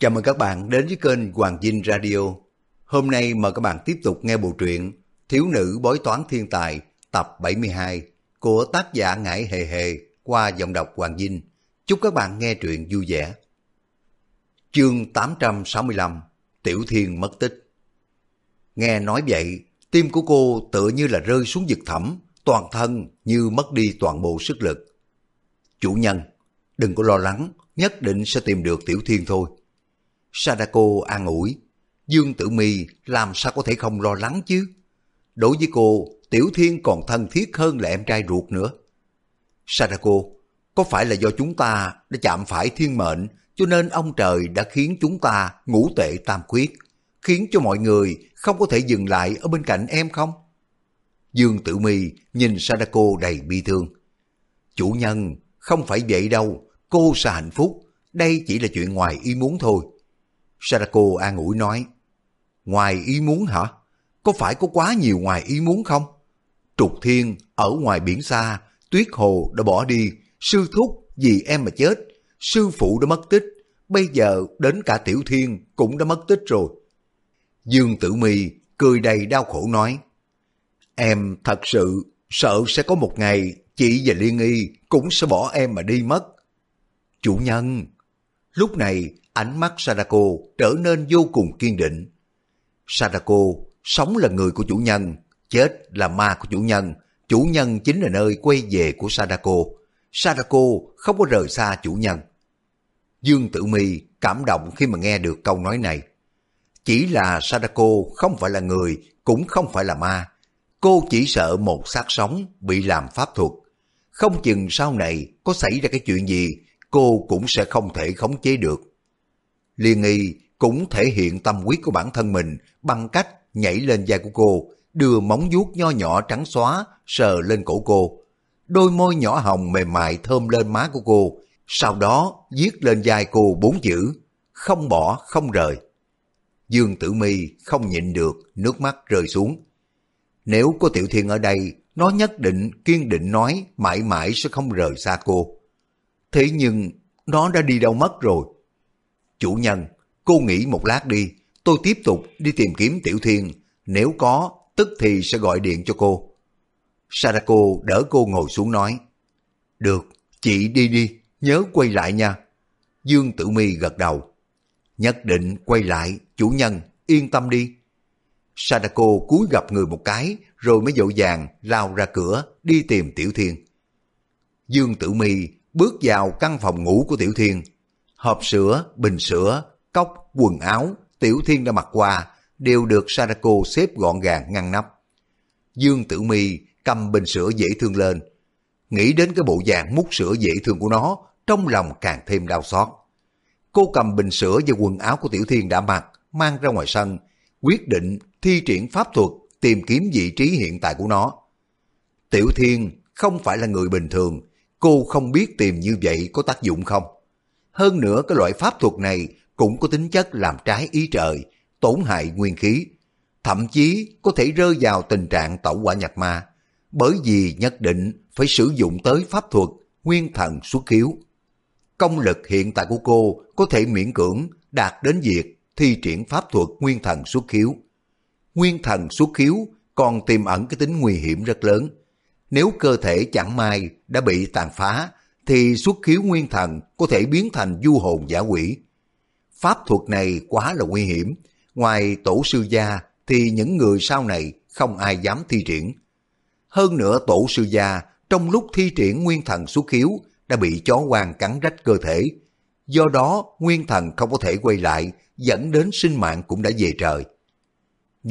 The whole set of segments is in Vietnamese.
Chào mừng các bạn đến với kênh Hoàng Dinh Radio. Hôm nay mời các bạn tiếp tục nghe bộ truyện Thiếu nữ bói toán thiên tài tập 72 của tác giả Ngải Hề Hề qua giọng đọc Hoàng Dinh. Chúc các bạn nghe truyện vui vẻ. Chương 865 Tiểu Thiên mất tích Nghe nói vậy, tim của cô tựa như là rơi xuống vực thẳm, toàn thân như mất đi toàn bộ sức lực. Chủ nhân, đừng có lo lắng, nhất định sẽ tìm được Tiểu Thiên thôi. Sadako an ủi, Dương Tử Mi làm sao có thể không lo lắng chứ? Đối với cô, Tiểu Thiên còn thân thiết hơn là em trai ruột nữa. Sadako, có phải là do chúng ta đã chạm phải thiên mệnh cho nên ông trời đã khiến chúng ta ngũ tệ tam quyết, khiến cho mọi người không có thể dừng lại ở bên cạnh em không? Dương Tử Mi nhìn Sadako đầy bi thương. Chủ nhân, không phải vậy đâu, cô sẽ hạnh phúc, đây chỉ là chuyện ngoài ý muốn thôi. Sarako an ủi nói, ngoài ý muốn hả? Có phải có quá nhiều ngoài ý muốn không? Trục Thiên ở ngoài biển xa, Tuyết Hồ đã bỏ đi, sư thúc vì em mà chết, sư phụ đã mất tích, bây giờ đến cả Tiểu Thiên cũng đã mất tích rồi. Dương Tử Mi cười đầy đau khổ nói, em thật sự sợ sẽ có một ngày chị và Liên Y cũng sẽ bỏ em mà đi mất. Chủ nhân, lúc này ánh mắt Sadako trở nên vô cùng kiên định. Sadako, sống là người của chủ nhân, chết là ma của chủ nhân, chủ nhân chính là nơi quay về của Sadako. Sadako không có rời xa chủ nhân. Dương Tử Mi cảm động khi mà nghe được câu nói này. Chỉ là Sadako không phải là người, cũng không phải là ma. Cô chỉ sợ một xác sống bị làm pháp thuật. Không chừng sau này có xảy ra cái chuyện gì, cô cũng sẽ không thể khống chế được. Liên nghi cũng thể hiện tâm quyết của bản thân mình bằng cách nhảy lên vai của cô, đưa móng vuốt nho nhỏ trắng xóa sờ lên cổ cô. Đôi môi nhỏ hồng mềm mại thơm lên má của cô, sau đó viết lên vai cô bốn chữ, không bỏ không rời. Dương Tử Mi không nhịn được, nước mắt rơi xuống. Nếu có Tiểu Thiên ở đây, nó nhất định kiên định nói mãi mãi sẽ không rời xa cô. Thế nhưng nó đã đi đâu mất rồi? Chủ nhân, cô nghĩ một lát đi, tôi tiếp tục đi tìm kiếm Tiểu Thiên, nếu có, tức thì sẽ gọi điện cho cô. Sadako đỡ cô ngồi xuống nói, Được, chị đi đi, nhớ quay lại nha. Dương Tử Mi gật đầu. Nhất định quay lại, chủ nhân, yên tâm đi. Sadako cúi gặp người một cái, rồi mới dội vàng lao ra cửa đi tìm Tiểu Thiên. Dương Tử Mi bước vào căn phòng ngủ của Tiểu Thiên, hộp sữa, bình sữa, cốc, quần áo, Tiểu Thiên đã mặc qua, đều được Sadako xếp gọn gàng ngăn nắp. Dương Tử Mi cầm bình sữa dễ thương lên, nghĩ đến cái bộ dạng mút sữa dễ thương của nó, trong lòng càng thêm đau xót. Cô cầm bình sữa và quần áo của Tiểu Thiên đã mặc, mang ra ngoài sân, quyết định thi triển pháp thuật tìm kiếm vị trí hiện tại của nó. Tiểu Thiên không phải là người bình thường, cô không biết tìm như vậy có tác dụng không. Hơn nữa cái loại pháp thuật này cũng có tính chất làm trái ý trời, tổn hại nguyên khí, thậm chí có thể rơi vào tình trạng tẩu quả nhập ma, bởi vì nhất định phải sử dụng tới pháp thuật nguyên thần xuất khiếu. Công lực hiện tại của cô có thể miễn cưỡng đạt đến việc thi triển pháp thuật nguyên thần xuất khiếu. Nguyên thần xuất khiếu còn tiềm ẩn cái tính nguy hiểm rất lớn. Nếu cơ thể chẳng may đã bị tàn phá thì xuất khiếu nguyên thần có thể biến thành du hồn giả quỷ. Pháp thuật này quá là nguy hiểm, ngoài tổ sư gia thì những người sau này không ai dám thi triển. Hơn nữa tổ sư gia trong lúc thi triển nguyên thần xuất khiếu đã bị chó hoang cắn rách cơ thể. Do đó nguyên thần không có thể quay lại dẫn đến sinh mạng cũng đã về trời.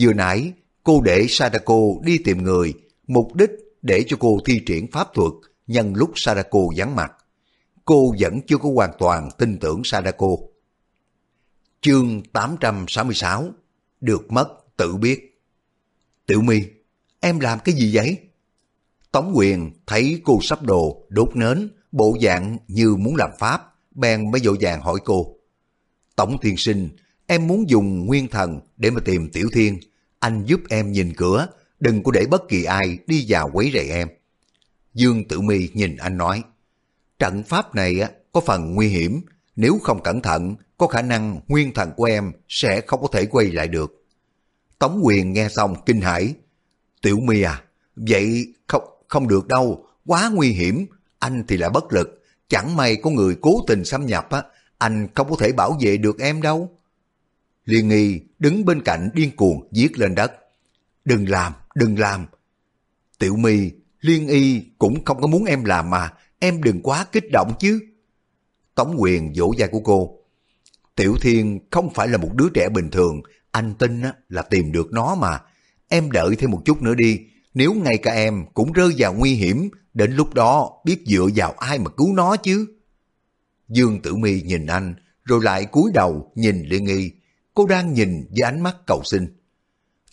Vừa nãy cô để Sadako đi tìm người mục đích để cho cô thi triển pháp thuật nhân lúc Sadako vắng mặt. Cô vẫn chưa có hoàn toàn tin tưởng Sadako. Chương 866 Được mất tự biết Tiểu My, em làm cái gì vậy? Tống quyền thấy cô sắp đồ, đốt nến, bộ dạng như muốn làm pháp, bèn mới dội vàng hỏi cô. Tổng thiên sinh, em muốn dùng nguyên thần để mà tìm Tiểu Thiên. Anh giúp em nhìn cửa, đừng có để bất kỳ ai đi vào quấy rầy em. Dương Tử Mi nhìn anh nói, trận pháp này có phần nguy hiểm, nếu không cẩn thận, có khả năng nguyên thần của em sẽ không có thể quay lại được. Tống quyền nghe xong kinh hãi. Tiểu mi à, vậy không, không được đâu, quá nguy hiểm, anh thì lại bất lực, chẳng may có người cố tình xâm nhập á, anh không có thể bảo vệ được em đâu. Liên nghi đứng bên cạnh điên cuồng giết lên đất. Đừng làm, đừng làm. Tiểu my, liên y cũng không có muốn em làm mà, em đừng quá kích động chứ. Tống quyền vỗ vai của cô. Tiểu Thiên không phải là một đứa trẻ bình thường, anh tin là tìm được nó mà. Em đợi thêm một chút nữa đi, nếu ngay cả em cũng rơi vào nguy hiểm, đến lúc đó biết dựa vào ai mà cứu nó chứ. Dương Tử Mi nhìn anh, rồi lại cúi đầu nhìn Liên Nghi. Cô đang nhìn với ánh mắt cầu xin.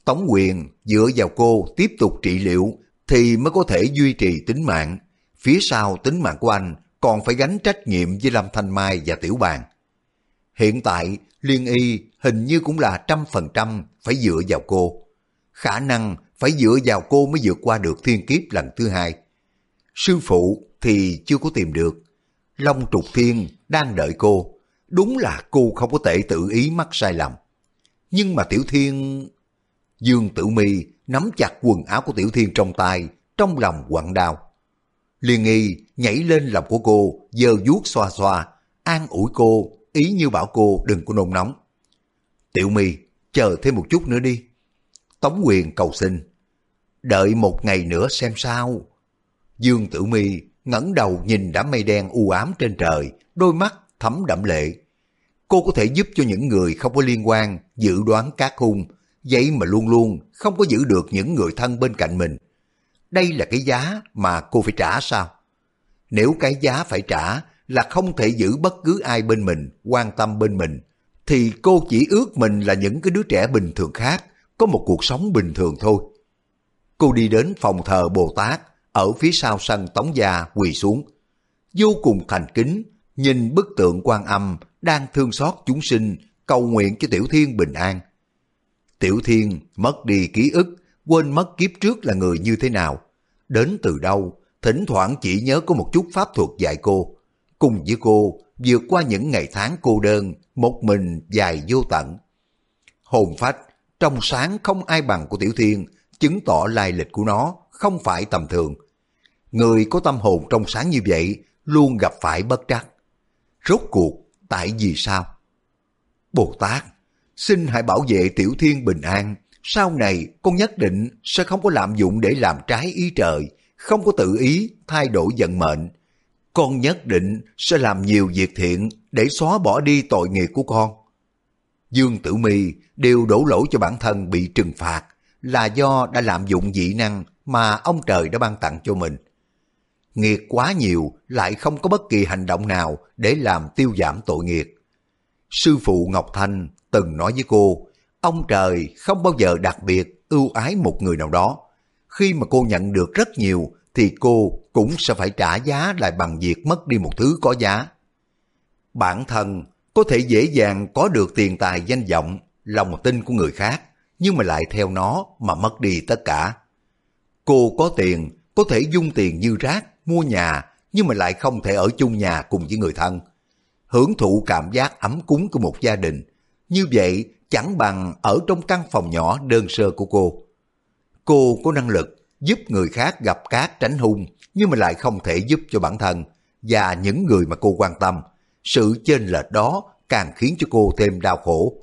Tống quyền dựa vào cô tiếp tục trị liệu thì mới có thể duy trì tính mạng. Phía sau tính mạng của anh còn phải gánh trách nhiệm với Lâm Thanh Mai và Tiểu Bàn. Hiện tại, Liên Y hình như cũng là trăm phần trăm phải dựa vào cô. Khả năng phải dựa vào cô mới vượt qua được thiên kiếp lần thứ hai. Sư phụ thì chưa có tìm được. Long trục thiên đang đợi cô. Đúng là cô không có thể tự ý mắc sai lầm. Nhưng mà Tiểu Thiên... Dương Tử Mi nắm chặt quần áo của Tiểu Thiên trong tay, trong lòng quặn đau. Liên nghi nhảy lên lòng của cô, giơ vuốt xoa xoa, an ủi cô, ý như bảo cô đừng có nôn nóng. Tiểu Mi chờ thêm một chút nữa đi. Tống quyền cầu xin. Đợi một ngày nữa xem sao. Dương Tử Mi ngẩng đầu nhìn đám mây đen u ám trên trời, đôi mắt thấm đẫm lệ. Cô có thể giúp cho những người không có liên quan dự đoán các hung, vậy mà luôn luôn không có giữ được những người thân bên cạnh mình. Đây là cái giá mà cô phải trả sao? Nếu cái giá phải trả là không thể giữ bất cứ ai bên mình, quan tâm bên mình, thì cô chỉ ước mình là những cái đứa trẻ bình thường khác, có một cuộc sống bình thường thôi. Cô đi đến phòng thờ Bồ Tát, ở phía sau sân tống gia quỳ xuống. Vô cùng thành kính, nhìn bức tượng quan âm đang thương xót chúng sinh, cầu nguyện cho Tiểu Thiên bình an. Tiểu Thiên mất đi ký ức, quên mất kiếp trước là người như thế nào, đến từ đâu, thỉnh thoảng chỉ nhớ có một chút pháp thuật dạy cô. Cùng với cô, vượt qua những ngày tháng cô đơn, một mình dài vô tận. Hồn phách, trong sáng không ai bằng của Tiểu Thiên, chứng tỏ lai lịch của nó không phải tầm thường. Người có tâm hồn trong sáng như vậy luôn gặp phải bất trắc. Rốt cuộc, tại vì sao? Bồ Tát, xin hãy bảo vệ Tiểu Thiên bình an, sau này con nhất định sẽ không có lạm dụng để làm trái ý trời, không có tự ý thay đổi vận mệnh. Con nhất định sẽ làm nhiều việc thiện để xóa bỏ đi tội nghiệp của con. Dương Tử Mi đều đổ lỗi cho bản thân bị trừng phạt là do đã lạm dụng dị năng mà ông trời đã ban tặng cho mình. Nghiệt quá nhiều lại không có bất kỳ hành động nào để làm tiêu giảm tội nghiệt. Sư phụ Ngọc Thanh từng nói với cô Ông trời không bao giờ đặc biệt ưu ái một người nào đó. Khi mà cô nhận được rất nhiều thì cô cũng sẽ phải trả giá lại bằng việc mất đi một thứ có giá. Bản thân có thể dễ dàng có được tiền tài danh vọng, lòng tin của người khác, nhưng mà lại theo nó mà mất đi tất cả. Cô có tiền, có thể dung tiền như rác, mua nhà, nhưng mà lại không thể ở chung nhà cùng với người thân. Hưởng thụ cảm giác ấm cúng của một gia đình. Như vậy chẳng bằng ở trong căn phòng nhỏ đơn sơ của cô. Cô có năng lực giúp người khác gặp cát tránh hung, nhưng mà lại không thể giúp cho bản thân và những người mà cô quan tâm. Sự chênh lệch đó càng khiến cho cô thêm đau khổ.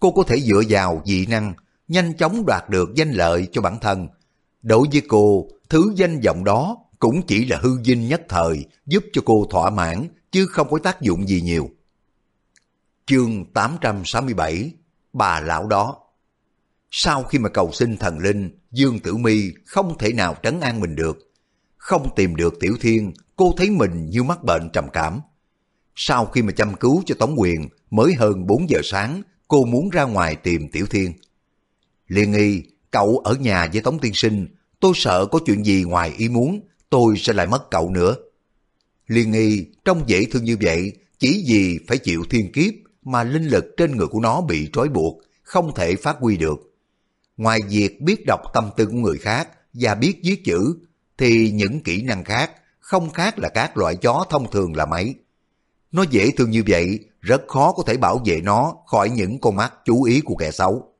Cô có thể dựa vào dị năng, nhanh chóng đoạt được danh lợi cho bản thân. Đối với cô, thứ danh vọng đó cũng chỉ là hư dinh nhất thời, giúp cho cô thỏa mãn, chứ không có tác dụng gì nhiều. Chương 867 Bà lão đó Sau khi mà cầu xin thần linh, Dương Tử Mi không thể nào trấn an mình được. Không tìm được Tiểu Thiên, cô thấy mình như mắc bệnh trầm cảm. Sau khi mà chăm cứu cho Tống Quyền, mới hơn 4 giờ sáng, cô muốn ra ngoài tìm Tiểu Thiên. Liên nghi, cậu ở nhà với Tống Tiên Sinh, tôi sợ có chuyện gì ngoài ý muốn, tôi sẽ lại mất cậu nữa. Liên nghi, trong dễ thương như vậy, chỉ vì phải chịu thiên kiếp mà linh lực trên người của nó bị trói buộc, không thể phát huy được. Ngoài việc biết đọc tâm tư của người khác và biết viết chữ, thì những kỹ năng khác không khác là các loại chó thông thường là mấy. Nó dễ thương như vậy, rất khó có thể bảo vệ nó khỏi những con mắt chú ý của kẻ xấu.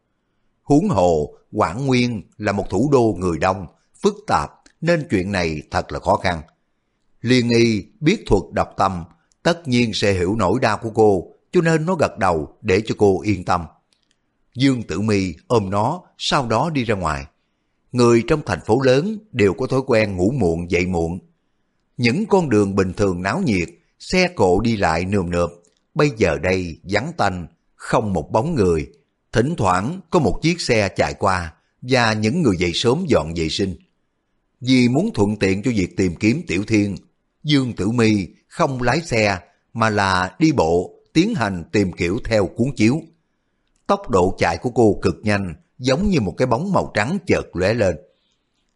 Huống hồ, Quảng Nguyên là một thủ đô người đông, phức tạp, nên chuyện này thật là khó khăn. Liên y biết thuật đọc tâm, tất nhiên sẽ hiểu nỗi đau của cô, cho nên nó gật đầu để cho cô yên tâm. Dương Tử Mi ôm nó, sau đó đi ra ngoài. Người trong thành phố lớn đều có thói quen ngủ muộn dậy muộn. Những con đường bình thường náo nhiệt, xe cộ đi lại nườm nượp, bây giờ đây vắng tanh, không một bóng người. Thỉnh thoảng có một chiếc xe chạy qua và những người dậy sớm dọn vệ sinh. Vì muốn thuận tiện cho việc tìm kiếm Tiểu Thiên, Dương Tử Mi không lái xe mà là đi bộ tiến hành tìm kiểu theo cuốn chiếu. Tốc độ chạy của cô cực nhanh, giống như một cái bóng màu trắng chợt lóe lên.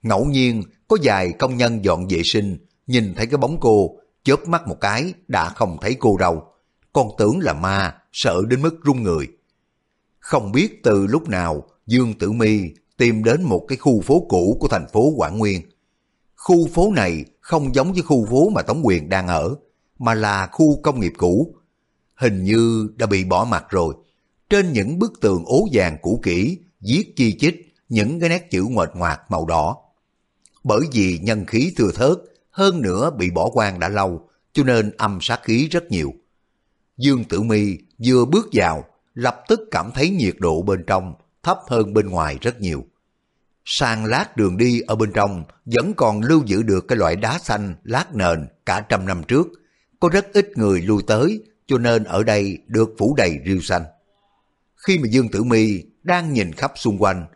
Ngẫu nhiên, có vài công nhân dọn vệ sinh, nhìn thấy cái bóng cô, chớp mắt một cái, đã không thấy cô đâu. Còn tưởng là ma, sợ đến mức run người. Không biết từ lúc nào, Dương Tử Mi tìm đến một cái khu phố cũ của thành phố Quảng Nguyên. Khu phố này không giống với khu phố mà Tống Quyền đang ở, mà là khu công nghiệp cũ. Hình như đã bị bỏ mặt rồi. Trên những bức tường ố vàng cũ kỹ, viết chi chít những cái nét chữ ngoệt ngoạc màu đỏ. Bởi vì nhân khí thừa thớt, hơn nữa bị bỏ quan đã lâu, cho nên âm sát khí rất nhiều. Dương Tử Mi vừa bước vào, lập tức cảm thấy nhiệt độ bên trong thấp hơn bên ngoài rất nhiều. Sàn lát đường đi ở bên trong vẫn còn lưu giữ được cái loại đá xanh lát nền cả trăm năm trước. Có rất ít người lui tới, cho nên ở đây được phủ đầy rêu xanh. Khi mà Dương Tử Mi đang nhìn khắp xung quanh,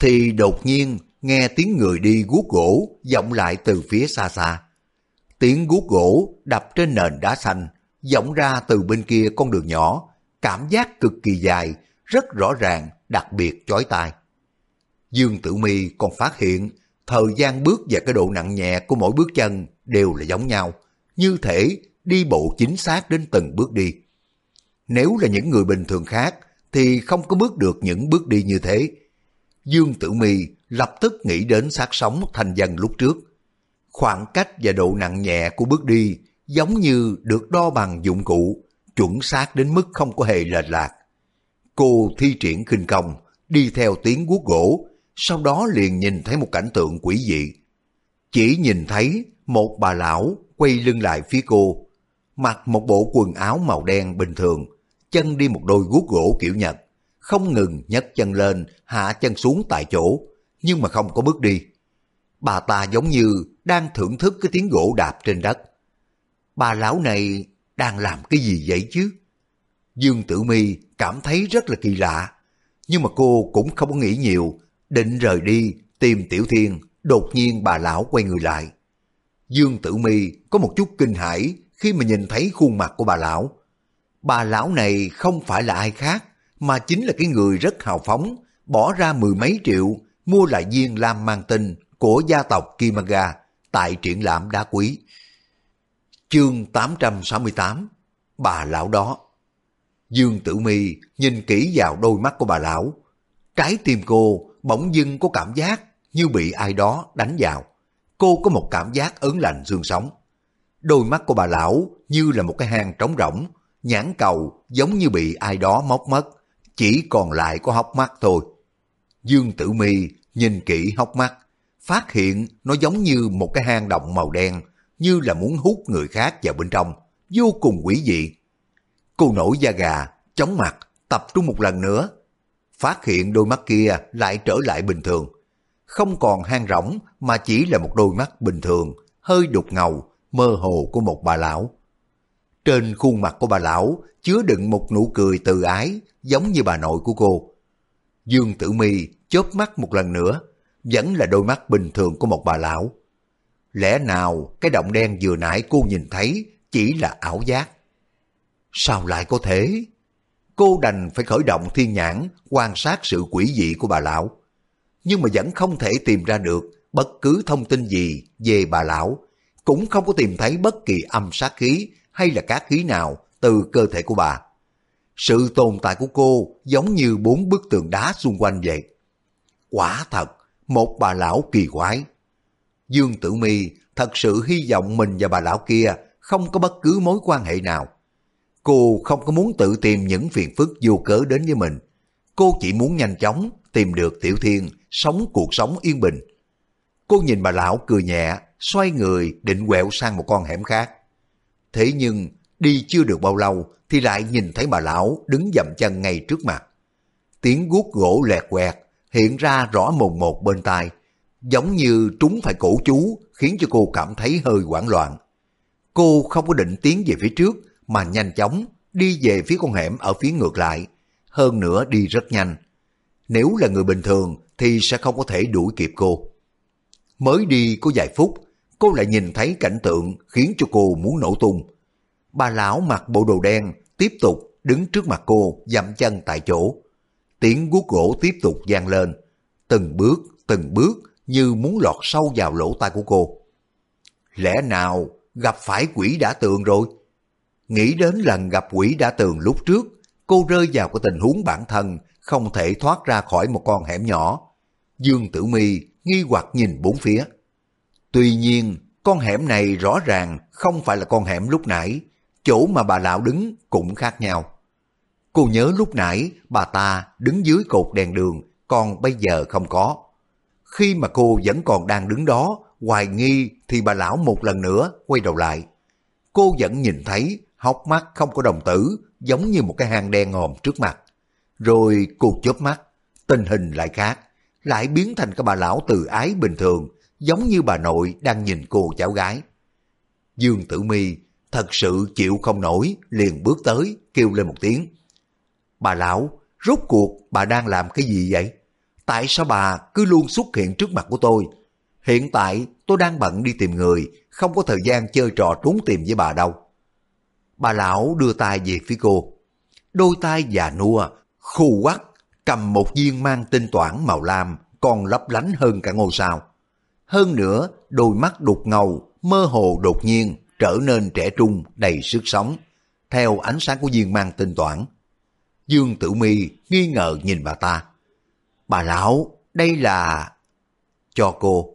thì đột nhiên nghe tiếng người đi guốc gỗ vọng lại từ phía xa xa. Tiếng guốc gỗ đập trên nền đá xanh, vọng ra từ bên kia con đường nhỏ, cảm giác cực kỳ dài, rất rõ ràng, đặc biệt chói tai. Dương Tử Mi còn phát hiện thời gian bước và cái độ nặng nhẹ của mỗi bước chân đều là giống nhau, như thể đi bộ chính xác đến từng bước đi. Nếu là những người bình thường khác thì không có bước được những bước đi như thế. Dương Tử Mi lập tức nghĩ đến sát sống thành dân lúc trước. Khoảng cách và độ nặng nhẹ của bước đi giống như được đo bằng dụng cụ, chuẩn xác đến mức không có hề lệch lạc. Cô thi triển khinh công, đi theo tiếng guốc gỗ, sau đó liền nhìn thấy một cảnh tượng quỷ dị. Chỉ nhìn thấy một bà lão quay lưng lại phía cô, mặc một bộ quần áo màu đen bình thường, chân đi một đôi guốc gỗ kiểu Nhật, không ngừng nhấc chân lên, hạ chân xuống tại chỗ, nhưng mà không có bước đi. Bà ta giống như đang thưởng thức cái tiếng gỗ đạp trên đất. Bà lão này đang làm cái gì vậy chứ? Dương Tử Mi cảm thấy rất là kỳ lạ, nhưng mà cô cũng không có nghĩ nhiều, định rời đi tìm Tiểu Thiên, đột nhiên bà lão quay người lại. Dương Tử Mi có một chút kinh hãi khi mà nhìn thấy khuôn mặt của bà lão. Bà lão này không phải là ai khác, mà chính là cái người rất hào phóng, bỏ ra mười mấy triệu mua lại viên lam mang tinh của gia tộc Kimaga tại triển lãm đá quý. Chương 868 Bà lão đó Dương Tử Mi nhìn kỹ vào đôi mắt của bà lão. Trái tim cô bỗng dưng có cảm giác như bị ai đó đánh vào. Cô có một cảm giác ớn lạnh xương sống. Đôi mắt của bà lão như là một cái hang trống rỗng, nhãn cầu giống như bị ai đó móc mất, chỉ còn lại có hốc mắt thôi. Dương Tử Mi nhìn kỹ hốc mắt, phát hiện nó giống như một cái hang động màu đen, như là muốn hút người khác vào bên trong, vô cùng quỷ dị. Cô nổi da gà, chóng mặt, tập trung một lần nữa. Phát hiện đôi mắt kia lại trở lại bình thường. Không còn hang rỗng mà chỉ là một đôi mắt bình thường, hơi đục ngầu, mơ hồ của một bà lão. Trên khuôn mặt của bà lão chứa đựng một nụ cười từ ái giống như bà nội của cô. Dương Tử Mi chớp mắt một lần nữa, vẫn là đôi mắt bình thường của một bà lão. Lẽ nào cái động đen vừa nãy cô nhìn thấy chỉ là ảo giác? Sao lại có thế? Cô đành phải khởi động thiên nhãn quan sát sự quỷ dị của bà lão. Nhưng mà vẫn không thể tìm ra được bất cứ thông tin gì về bà lão, cũng không có tìm thấy bất kỳ âm sát khí hay là các khí nào từ cơ thể của bà. Sự tồn tại của cô giống như bốn bức tường đá xung quanh vậy. Quả thật, một bà lão kỳ quái. Dương Tử Mi thật sự hy vọng mình và bà lão kia không có bất cứ mối quan hệ nào. Cô không có muốn tự tìm những phiền phức vô cớ đến với mình. Cô chỉ muốn nhanh chóng tìm được Tiểu Thiên sống cuộc sống yên bình. Cô nhìn bà lão cười nhẹ, xoay người định quẹo sang một con hẻm khác. Thế nhưng đi chưa được bao lâu thì lại nhìn thấy bà lão đứng dậm chân ngay trước mặt. Tiếng guốc gỗ lẹt quẹt hiện ra rõ mồn một bên tai, giống như trúng phải cổ chú khiến cho cô cảm thấy hơi hoảng loạn. Cô không có định tiến về phía trước mà nhanh chóng đi về phía con hẻm ở phía ngược lại, hơn nữa đi rất nhanh. Nếu là người bình thường thì sẽ không có thể đuổi kịp cô. Mới đi có vài phút, cô lại nhìn thấy cảnh tượng khiến cho cô muốn nổ tung. Bà lão mặc bộ đồ đen tiếp tục đứng trước mặt cô dậm chân tại chỗ. Tiếng guốc gỗ tiếp tục vang lên, từng bước, từng bước như muốn lọt sâu vào lỗ tai của cô. Lẽ nào gặp phải quỷ đã tường rồi? Nghĩ đến lần gặp quỷ đã tường lúc trước, cô rơi vào cái tình huống bản thân không thể thoát ra khỏi một con hẻm nhỏ. Dương Tử Mi nghi hoặc nhìn bốn phía. Tuy nhiên, con hẻm này rõ ràng không phải là con hẻm lúc nãy, chỗ mà bà lão đứng cũng khác nhau. Cô nhớ lúc nãy bà ta đứng dưới cột đèn đường, còn bây giờ không có. Khi mà cô vẫn còn đang đứng đó, hoài nghi thì bà lão một lần nữa quay đầu lại. Cô vẫn nhìn thấy hốc mắt không có đồng tử, giống như một cái hang đen ngòm trước mặt. Rồi cô chớp mắt, tình hình lại khác, lại biến thành cái bà lão từ ái bình thường, giống như bà nội đang nhìn cô cháu gái. Dương Tử Mi thật sự chịu không nổi, liền bước tới, kêu lên một tiếng. Bà lão, rốt cuộc bà đang làm cái gì vậy? Tại sao bà cứ luôn xuất hiện trước mặt của tôi? Hiện tại tôi đang bận đi tìm người, không có thời gian chơi trò trốn tìm với bà đâu. Bà lão đưa tay về phía cô. Đôi tay già nua, khô quắc, cầm một viên mang tinh toản màu lam, còn lấp lánh hơn cả ngôi sao. Hơn nữa, đôi mắt đục ngầu, mơ hồ đột nhiên trở nên trẻ trung, đầy sức sống, theo ánh sáng của viên mang tinh toản. Dương Tử Mi nghi ngờ nhìn bà ta. Bà lão, đây là... Cho cô.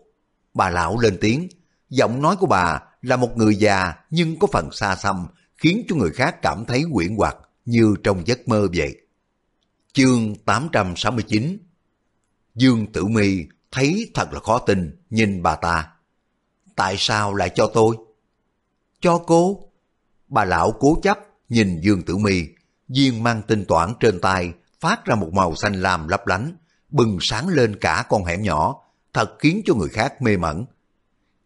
Bà lão lên tiếng, giọng nói của bà là một người già nhưng có phần xa xăm, khiến cho người khác cảm thấy quyển hoặc như trong giấc mơ vậy. Chương 869 Dương Tử Mi thấy thật là khó tin, nhìn bà ta. Tại sao lại cho tôi? Cho cô? Bà lão cố chấp nhìn Dương Tử Mi, viên mang tinh toản trên tay phát ra một màu xanh lam lấp lánh, bừng sáng lên cả con hẻm nhỏ, thật khiến cho người khác mê mẩn.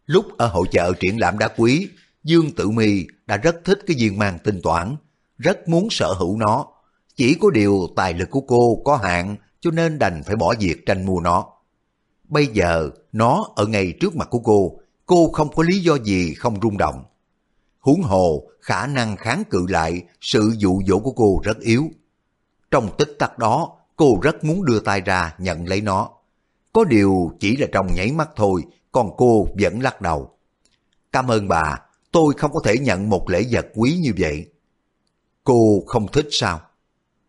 Lúc ở hội chợ triển lãm đá quý, Dương Tử Mi đã rất thích cái viên mang tinh toản, rất muốn sở hữu nó. Chỉ có điều tài lực của cô có hạn cho nên đành phải bỏ việc tranh mua nó. Bây giờ nó ở ngay trước mặt của cô, cô không có lý do gì không rung động. Huống hồ, khả năng kháng cự lại sự dụ dỗ của cô rất yếu. Trong tích tắc đó, cô rất muốn đưa tay ra nhận lấy nó. Có điều chỉ là trong nháy mắt thôi, còn cô vẫn lắc đầu. Cảm ơn bà, tôi không có thể nhận một lễ vật quý như vậy. Cô không thích sao?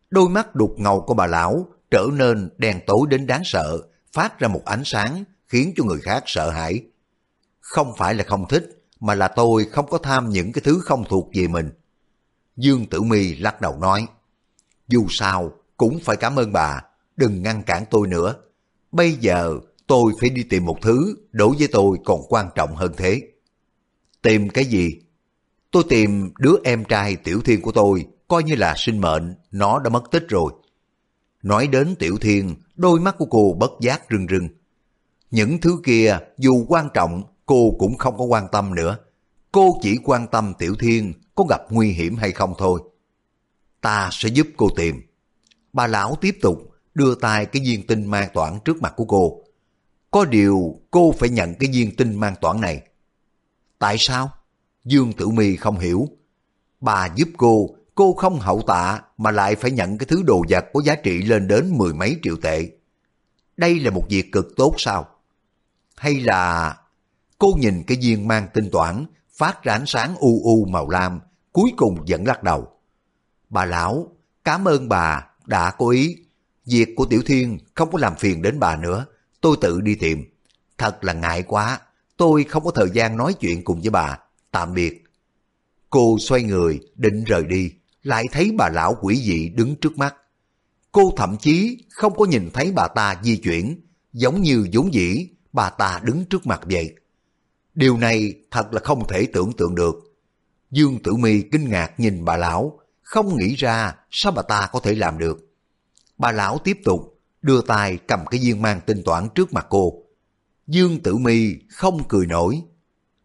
Đôi mắt đục ngầu của bà lão trở nên đen tối đến đáng sợ, phát ra một ánh sáng khiến cho người khác sợ hãi. Không phải là không thích, mà là tôi không có tham những cái thứ không thuộc về mình. Dương Tử Mi lắc đầu nói, dù sao cũng phải cảm ơn bà, đừng ngăn cản tôi nữa. Bây giờ tôi phải đi tìm một thứ đối với tôi còn quan trọng hơn thế. Tìm cái gì? Tôi tìm đứa em trai Tiểu Thiên của tôi, coi như là sinh mệnh, nó đã mất tích rồi. Nói đến Tiểu Thiên, đôi mắt của cô bất giác rưng rưng. Những thứ kia dù quan trọng cô cũng không có quan tâm nữa. Cô chỉ quan tâm Tiểu Thiên có gặp nguy hiểm hay không thôi. Ta sẽ giúp cô tìm. Bà lão tiếp tục đưa tay cái viên tinh mang toản trước mặt của cô. Có điều cô phải nhận cái viên tinh mang toản này. Tại sao? Dương Tử Mi không hiểu. Bà giúp cô, cô không hậu tạ mà lại phải nhận cái thứ đồ vật có giá trị lên đến mười mấy triệu tệ. Đây là một việc cực tốt sao? Hay là... Cô nhìn cái viên mang tinh toản, phát ra ánh sáng u u màu lam, cuối cùng vẫn lắc đầu. Bà lão, cảm ơn bà đã cố ý. Việc của Tiểu Thiên không có làm phiền đến bà nữa, tôi tự đi tìm. Thật là ngại quá, tôi không có thời gian nói chuyện cùng với bà. Tạm biệt. Cô xoay người, định rời đi, lại thấy bà lão quỷ dị đứng trước mắt. Cô thậm chí không có nhìn thấy bà ta di chuyển, giống như vốn dĩ bà ta đứng trước mặt vậy. Điều này thật là không thể tưởng tượng được. Dương Tử Mi kinh ngạc nhìn bà lão, không nghĩ ra sao bà ta có thể làm được. Bà lão tiếp tục đưa tay cầm cái viên mang tinh toán trước mặt cô. Dương Tử Mi không cười nổi.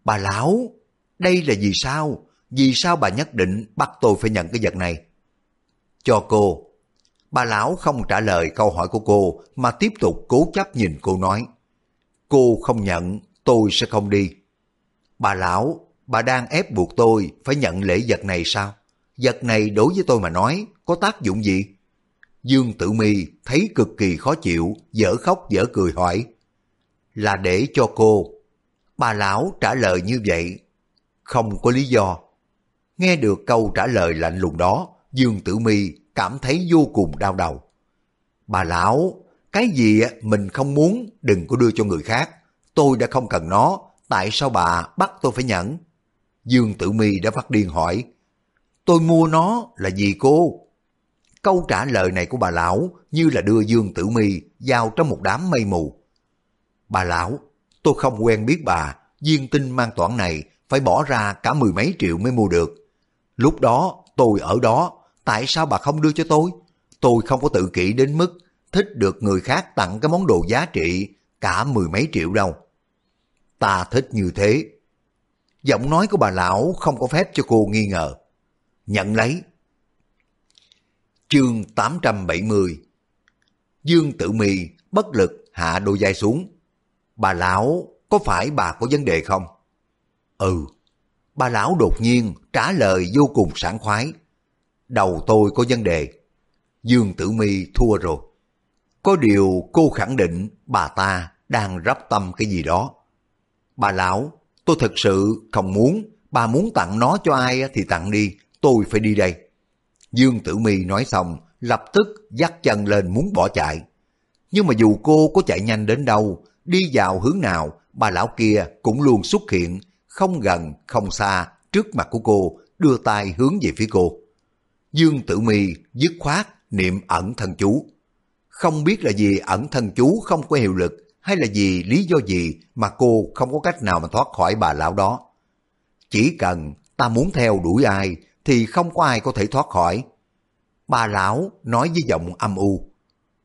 Bà lão, đây là vì sao? Vì sao bà nhất định bắt tôi phải nhận cái vật này? Cho cô. Bà lão không trả lời câu hỏi của cô mà tiếp tục cố chấp nhìn cô nói. Cô không nhận, tôi sẽ không đi. Bà lão, bà đang ép buộc tôi phải nhận lễ vật này sao? Vật này đối với tôi mà nói có tác dụng gì? Dương Tử Mi thấy cực kỳ khó chịu, dở khóc dở cười hỏi. Là để cho cô. Bà lão trả lời như vậy. Không có lý do. Nghe được câu trả lời lạnh lùng đó, Dương Tử Mi cảm thấy vô cùng đau đầu. Bà lão, cái gì mình không muốn đừng có đưa cho người khác. Tôi đã không cần nó, tại sao bà bắt tôi phải nhận? Dương Tử Mi đã phát điên hỏi. Tôi mua nó là gì cô? Câu trả lời này của bà lão như là đưa Dương Tử Mi vào trong một đám mây mù. Bà lão, tôi không quen biết bà, viên tinh mang toản này phải bỏ ra cả mười mấy triệu mới mua được. Lúc đó tôi ở đó, tại sao bà không đưa cho tôi? Tôi không có tự kỷ đến mức thích được người khác tặng cái món đồ giá trị cả mười mấy triệu đâu. Ta thích như thế. Giọng nói của bà lão không có phép cho cô nghi ngờ. Nhận lấy. Chương 870 Dương Tử mì bất lực hạ đôi vai xuống. Bà lão, có phải bà có vấn đề không? Ừ. Bà lão đột nhiên trả lời vô cùng sảng khoái. Đầu tôi có vấn đề. Dương Tử Mi thua rồi. Có điều cô khẳng định bà ta đang rắp tâm cái gì đó. Bà lão, tôi thật sự không muốn, bà muốn tặng nó cho ai thì tặng đi, tôi phải đi đây. Dương Tử Mi nói xong, lập tức dắt chân lên muốn bỏ chạy. Nhưng mà dù cô có chạy nhanh đến đâu, đi vào hướng nào, bà lão kia cũng luôn xuất hiện, không gần, không xa, trước mặt của cô, đưa tay hướng về phía cô. Dương Tử Mi dứt khoát niệm ẩn thân chú. Không biết là vì ẩn thân chú không có hiệu lực hay là vì lý do gì mà cô không có cách nào mà thoát khỏi bà lão đó. Chỉ cần ta muốn theo đuổi ai thì không có ai có thể thoát khỏi. Bà lão nói với giọng âm u.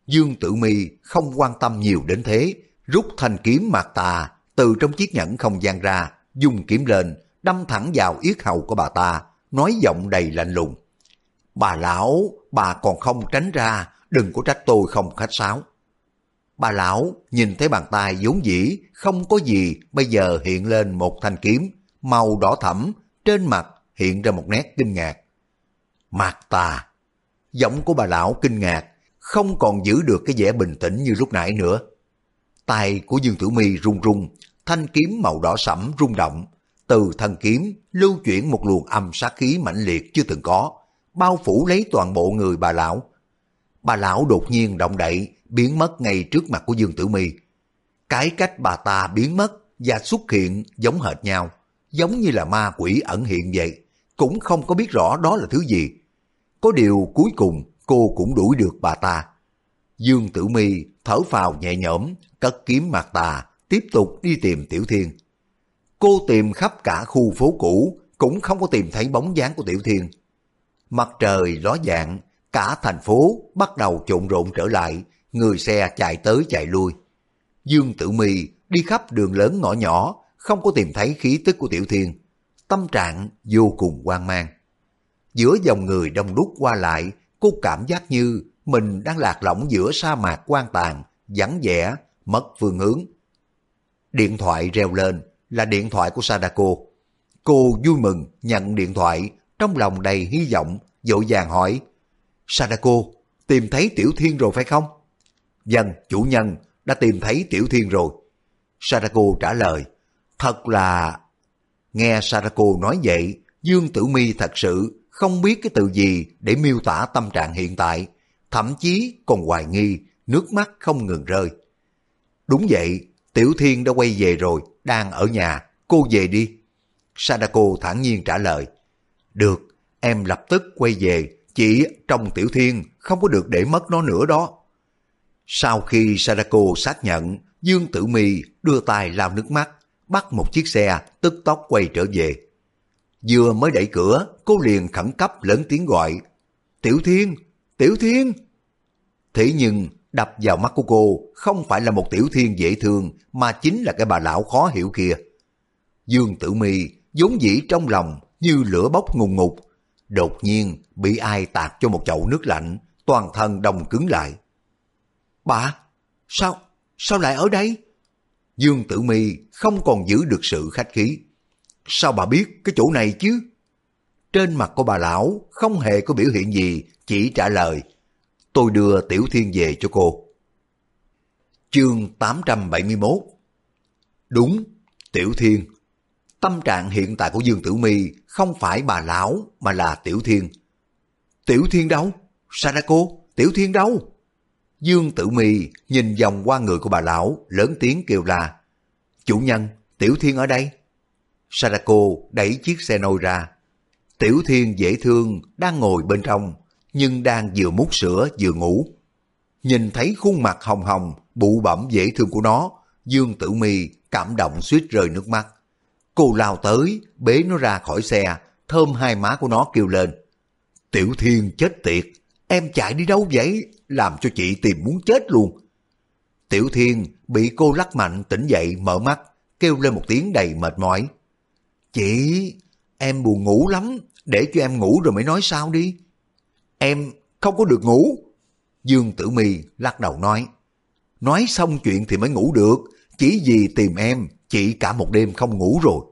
Dương Tử Mi không quan tâm nhiều đến thế, rút thanh kiếm mạc tà từ trong chiếc nhẫn không gian ra, dùng kiếm lên, đâm thẳng vào yết hầu của bà ta, nói giọng đầy lạnh lùng. Bà lão, bà còn không tránh ra, đừng có trách tôi không khách sáo. Bà lão nhìn thấy bàn tay vốn dĩ, không có gì, bây giờ hiện lên một thanh kiếm, màu đỏ thẫm, trên mặt hiện ra một nét kinh ngạc. Mạc tà, giọng của bà lão kinh ngạc, không còn giữ được cái vẻ bình tĩnh như lúc nãy nữa. Tay của Dương Tử Mi run run, thanh kiếm màu đỏ sẫm rung động, từ thân kiếm lưu chuyển một luồng âm sát khí mãnh liệt chưa từng có, bao phủ lấy toàn bộ người bà lão. Bà lão đột nhiên động đậy, biến mất ngay trước mặt của Dương Tử Mi. Cái cách bà ta biến mất và xuất hiện giống hệt nhau, giống như là ma quỷ ẩn hiện vậy, cũng không có biết rõ đó là thứ gì. Có điều cuối cùng cô cũng đuổi được bà ta. Dương Tử Mi thở phào nhẹ nhõm, cất kiếm mặt tà, tiếp tục đi tìm Tiểu Thiên. Cô tìm khắp cả khu phố cũ, cũng không có tìm thấy bóng dáng của Tiểu Thiên. Mặt trời ló dạng, cả thành phố bắt đầu trộn rộn trở lại, người xe chạy tới chạy lui. Dương Tử Mi đi khắp đường lớn ngõ nhỏ, không có tìm thấy khí tức của Tiểu Thiên. Tâm trạng vô cùng hoang mang. Giữa dòng người đông đúc qua lại, cô cảm giác như mình đang lạc lõng giữa sa mạc quan tàn, vắng vẻ, mất phương hướng. Điện thoại reo lên là điện thoại của Sadako. Cô vui mừng nhận điện thoại, trong lòng đầy hy vọng, dội vàng hỏi, Sadako, tìm thấy Tiểu Thiên rồi phải không? Dân, vâng, chủ nhân, đã tìm thấy Tiểu Thiên rồi. Sadako trả lời, thật là... Nghe Sadako nói vậy, Dương Tử Mi thật sự không biết cái từ gì để miêu tả tâm trạng hiện tại, thậm chí còn hoài nghi, nước mắt không ngừng rơi. Đúng vậy, Tiểu Thiên đã quay về rồi, đang ở nhà, cô về đi. Sadako thản nhiên trả lời, được, em lập tức quay về, chỉ trong tiểu thiên không có được để mất nó nữa đó. Sau khi Sadako xác nhận, Dương Tử Mi đưa tay lao nước mắt, bắt một chiếc xe tức tốc quay trở về. Vừa mới đẩy cửa, cô liền khẩn cấp lớn tiếng gọi, Tiểu Thiên, Tiểu Thiên! Thế nhưng đập vào mắt của cô không phải là một Tiểu Thiên dễ thương mà chính là cái bà lão khó hiểu kia. Dương Tử Mi vốn dĩ trong lòng như lửa bốc ngùng ngục, đột nhiên bị ai tạt cho một chậu nước lạnh, toàn thân đông cứng lại. Bà, sao, sao lại ở đây? Dương Tử Mi không còn giữ được sự khách khí. Sao bà biết cái chỗ này chứ? Trên mặt của bà lão không hề có biểu hiện gì, chỉ trả lời. Tôi đưa Tiểu Thiên về cho cô. Chương 871 Đúng, Tiểu Thiên. Tâm trạng hiện tại của Dương Tử Mi không phải bà lão mà là Tiểu Thiên. Tiểu Thiên đâu? Sadako, Tiểu Thiên đâu? Dương Tử Mi nhìn vòng qua người của bà lão, lớn tiếng kêu là Chủ nhân, Tiểu Thiên ở đây. Sadako đẩy chiếc xe nôi ra. Tiểu Thiên dễ thương đang ngồi bên trong, nhưng đang vừa mút sữa vừa ngủ. Nhìn thấy khuôn mặt hồng hồng, bụ bẩm dễ thương của nó, Dương Tử Mi cảm động suýt rơi nước mắt. Cô lao tới, bế nó ra khỏi xe, thơm hai má của nó kêu lên. Tiểu Thiên chết tiệt, em chạy đi đâu vậy? Làm cho chị tìm muốn chết luôn. Tiểu Thiên bị cô lắc mạnh tỉnh dậy mở mắt, kêu lên một tiếng đầy mệt mỏi. Chị, em buồn ngủ lắm, để cho em ngủ rồi mới nói sao đi. Em không có được ngủ. Dương Tử Mi lắc đầu nói. Nói xong chuyện thì mới ngủ được, chỉ vì tìm em, chị cả một đêm không ngủ rồi.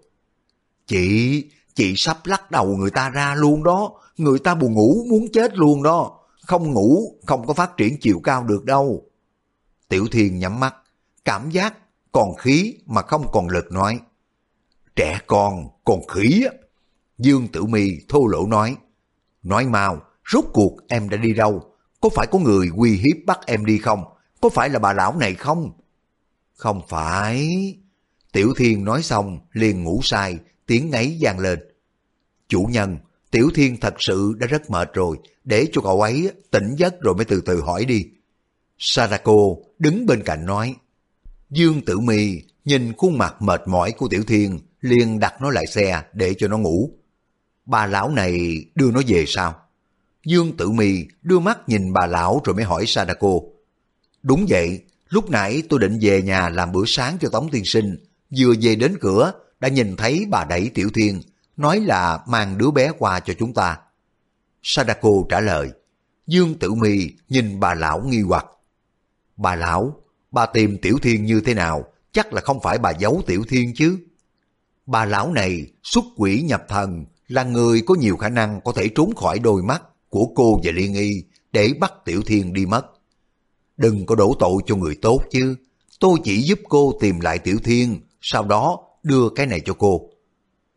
Chị, chị sắp lắc đầu người ta ra luôn đó, người ta buồn ngủ muốn chết luôn đó, không ngủ không có phát triển chiều cao được đâu. Tiểu Thiên nhắm mắt, cảm giác còn khí mà không còn lực nói. Trẻ con, còn khí á. Dương Tử Mi thô lỗ nói. Nói mau, rốt cuộc em đã đi đâu? Có phải có người uy hiếp bắt em đi không? Có phải là bà lão này không? Không phải. Tiểu Thiên nói xong liền ngủ sai, tiếng ngáy vang lên. Chủ nhân, Tiểu Thiên thật sự đã rất mệt rồi, để cho cậu ấy tỉnh giấc rồi mới từ từ hỏi đi. Sarako đứng bên cạnh nói. Dương Tử Mi nhìn khuôn mặt mệt mỏi của Tiểu Thiên, liền đặt nó lại xe để cho nó ngủ. Bà lão này đưa nó về sao? Dương Tử Mi đưa mắt nhìn bà lão rồi mới hỏi Sadako. Đúng vậy, lúc nãy tôi định về nhà làm bữa sáng cho Tống Tiên Sinh, vừa về đến cửa đã nhìn thấy bà đẩy Tiểu Thiên, nói là mang đứa bé qua cho chúng ta. Sadako trả lời, Dương Tử Mi nhìn bà lão nghi hoặc. Bà lão, bà tìm Tiểu Thiên như thế nào, chắc là không phải bà giấu Tiểu Thiên chứ. Bà lão này xuất quỷ nhập thần là người có nhiều khả năng có thể trốn khỏi đôi mắt của cô và Liên Y để bắt Tiểu Thiên đi mất. Đừng có đổ tội cho người tốt chứ. Tôi chỉ giúp cô tìm lại Tiểu Thiên, sau đó đưa cái này cho cô.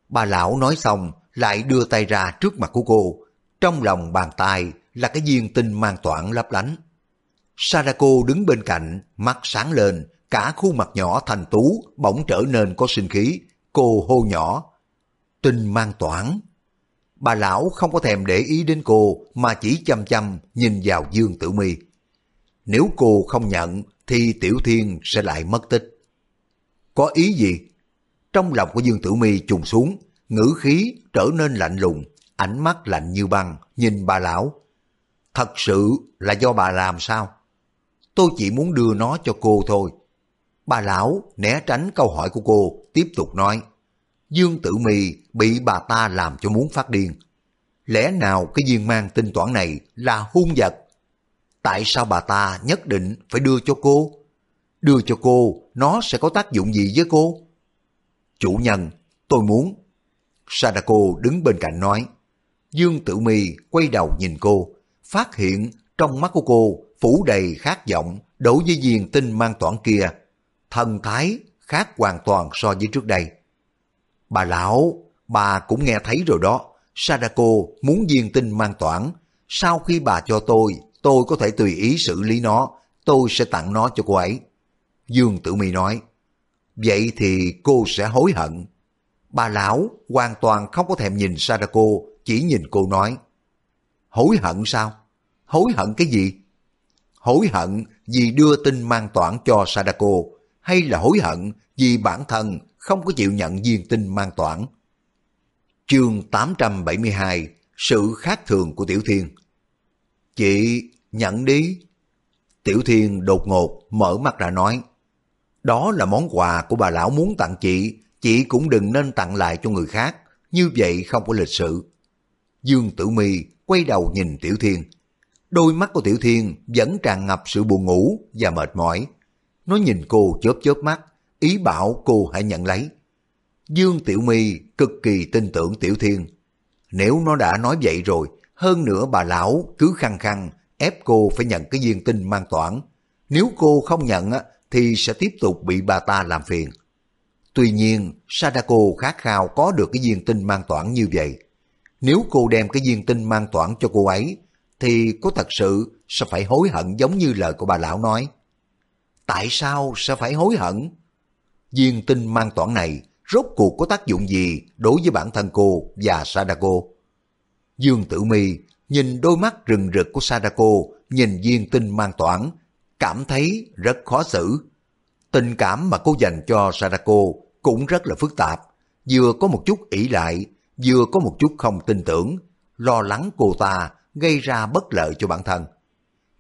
Bà lão nói xong, lại đưa tay ra trước mặt của cô. Trong lòng bàn tay là cái viên tinh mang toản lấp lánh. Sadako đứng bên cạnh, mắt sáng lên, cả khuôn mặt nhỏ thành tú bỗng trở nên có sinh khí. Cô hô nhỏ, tinh mang toản. Bà lão không có thèm để ý đến cô mà chỉ chăm chăm nhìn vào Dương Tử Mi. Nếu cô không nhận thì Tiểu Thiên sẽ lại mất tích. Có ý gì? Trong lòng của Dương Tử Mi trùng xuống, ngữ khí trở nên lạnh lùng, ánh mắt lạnh như băng, nhìn bà lão. Thật sự là do bà làm sao? Tôi chỉ muốn đưa nó cho cô thôi. Bà lão né tránh câu hỏi của cô, tiếp tục nói. Dương Tử Mi bị bà ta làm cho muốn phát điên. Lẽ nào cái viên mang tinh toán này là hung vật? Tại sao bà ta nhất định phải đưa cho cô? Đưa cho cô, nó sẽ có tác dụng gì với cô? Chủ nhân, tôi muốn. Sadako đứng bên cạnh nói. Dương Tử Mi quay đầu nhìn cô, phát hiện trong mắt của cô phủ đầy khát vọng đối với viên tinh mang toản kia. Thần thái khác hoàn toàn so với trước đây. Bà lão, bà cũng nghe thấy rồi đó. Sadako muốn viên tinh mang toản. Sau khi bà cho tôi, tôi có thể tùy ý xử lý nó. Tôi sẽ tặng nó cho cô ấy. Dương Tử Mi nói. Vậy thì cô sẽ hối hận. Bà lão hoàn toàn không có thèm nhìn Sadako, chỉ nhìn cô nói, hối hận sao? Hối hận cái gì? Hối hận vì đưa tin mang toản cho Sadako, hay là hối hận vì bản thân không có chịu nhận viên tin mang toản? Chương 872 Sự khác thường của Tiểu Thiên Chị nhận đi. Tiểu Thiên đột ngột mở mắt ra nói đó là món quà của bà lão muốn tặng chị, chị cũng đừng nên tặng lại cho người khác, như vậy không có lịch sự. Dương Tử Mi quay đầu nhìn Tiểu Thiên. Đôi mắt của Tiểu Thiên vẫn tràn ngập sự buồn ngủ và mệt mỏi. Nó nhìn cô chớp chớp mắt, ý bảo cô hãy nhận lấy. Dương Tiểu Mi cực kỳ tin tưởng Tiểu Thiên. Nếu nó đã nói vậy rồi, hơn nữa bà lão cứ khăng khăng ép cô phải nhận cái viên tinh mang toản. Nếu cô không nhận á thì sẽ tiếp tục bị bà ta làm phiền. Tuy nhiên, Sadako khát khao có được cái viên tinh mang toản như vậy. Nếu cô đem cái viên tinh mang toản cho cô ấy, thì có thật sự sẽ phải hối hận giống như lời của bà lão nói. Tại sao sẽ phải hối hận? Viên tinh mang toản này rốt cuộc có tác dụng gì đối với bản thân cô và Sadako? Dương Tử Mi nhìn đôi mắt rừng rực của Sadako, nhìn viên tinh mang toản, cảm thấy rất khó xử. Tình cảm mà cô dành cho Sadako cũng rất là phức tạp, vừa có một chút ỷ lại, vừa có một chút không tin tưởng, lo lắng cô ta gây ra bất lợi cho bản thân.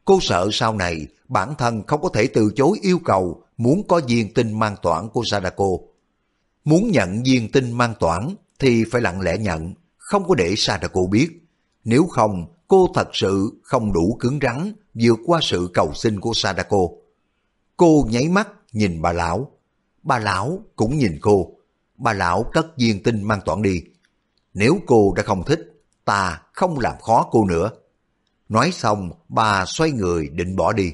Cô sợ sau này bản thân không có thể từ chối yêu cầu muốn có viên tinh mang toản của Sadako. Muốn nhận viên tinh mang toản thì phải lặng lẽ nhận, không có để Sadako biết. Nếu không, cô thật sự không đủ cứng rắn vượt qua sự cầu xin của Sadako. Cô nháy mắt nhìn bà lão. Bà lão cũng nhìn cô. Bà lão cất viên tinh mang toản đi. Nếu cô đã không thích, ta không làm khó cô nữa. Nói xong, bà xoay người định bỏ đi.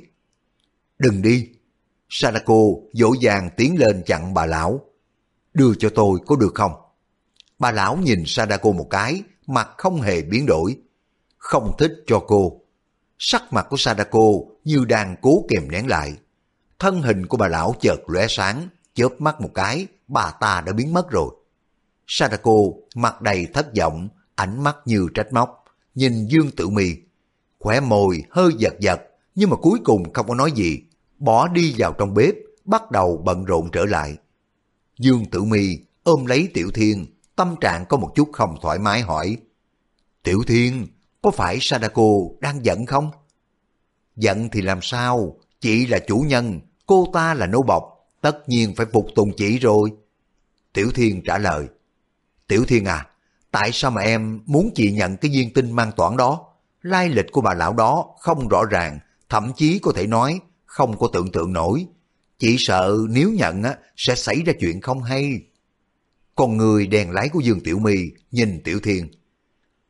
Đừng đi. Sadako dỗ dàng tiến lên chặn bà lão. Đưa cho tôi có được không? Bà lão nhìn Sadako một cái, mặt không hề biến đổi. Không thích cho cô. Sắc mặt của Sadako như đang cố kềm nén lại. Thân hình của bà lão chợt lóe sáng, chớp mắt một cái, bà ta đã biến mất rồi. Sadako mặt đầy thất vọng, ánh mắt như trách móc, nhìn Dương Tử Mi, khỏe môi hơi giật giật, nhưng mà cuối cùng không có nói gì, bỏ đi vào trong bếp, bắt đầu bận rộn trở lại. Dương Tử Mi ôm lấy Tiểu Thiên, tâm trạng có một chút không thoải mái hỏi. Tiểu Thiên, có phải Sadako đang giận không? Giận thì làm sao, chị là chủ nhân, cô ta là nô bọc, tất nhiên phải phục tùng chị rồi. Tiểu Thiên trả lời. Tiểu Thiên à, tại sao mà em muốn chị nhận cái viên tinh mang toản đó? Lai lịch của bà lão đó không rõ ràng, thậm chí có thể nói không có tưởng tượng nổi. Chị sợ nếu nhận á, sẽ xảy ra chuyện không hay. Còn người đèn lái của Dương Tiểu My nhìn Tiểu Thiên.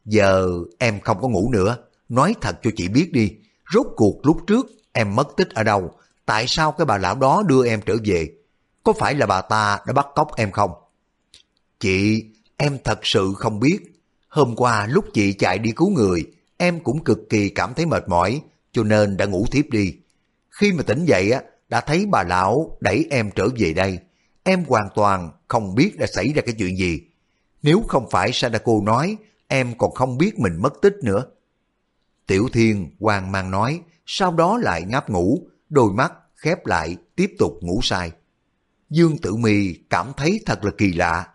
Giờ em không có ngủ nữa, nói thật cho chị biết đi, rốt cuộc lúc trước em mất tích ở đâu, tại sao cái bà lão đó đưa em trở về? Có phải là bà ta đã bắt cóc em không? Chị, em thật sự không biết. Hôm qua lúc chị chạy đi cứu người, em cũng cực kỳ cảm thấy mệt mỏi, cho nên đã ngủ thiếp đi. Khi mà tỉnh dậy á, đã thấy bà lão đẩy em trở về đây. Em hoàn toàn không biết đã xảy ra cái chuyện gì. Nếu không phải Sadako nói, em còn không biết mình mất tích nữa. Tiểu Thiên hoang mang nói, sau đó lại ngáp ngủ, đôi mắt khép lại, tiếp tục ngủ sai. Dương Tử Mi cảm thấy thật là kỳ lạ.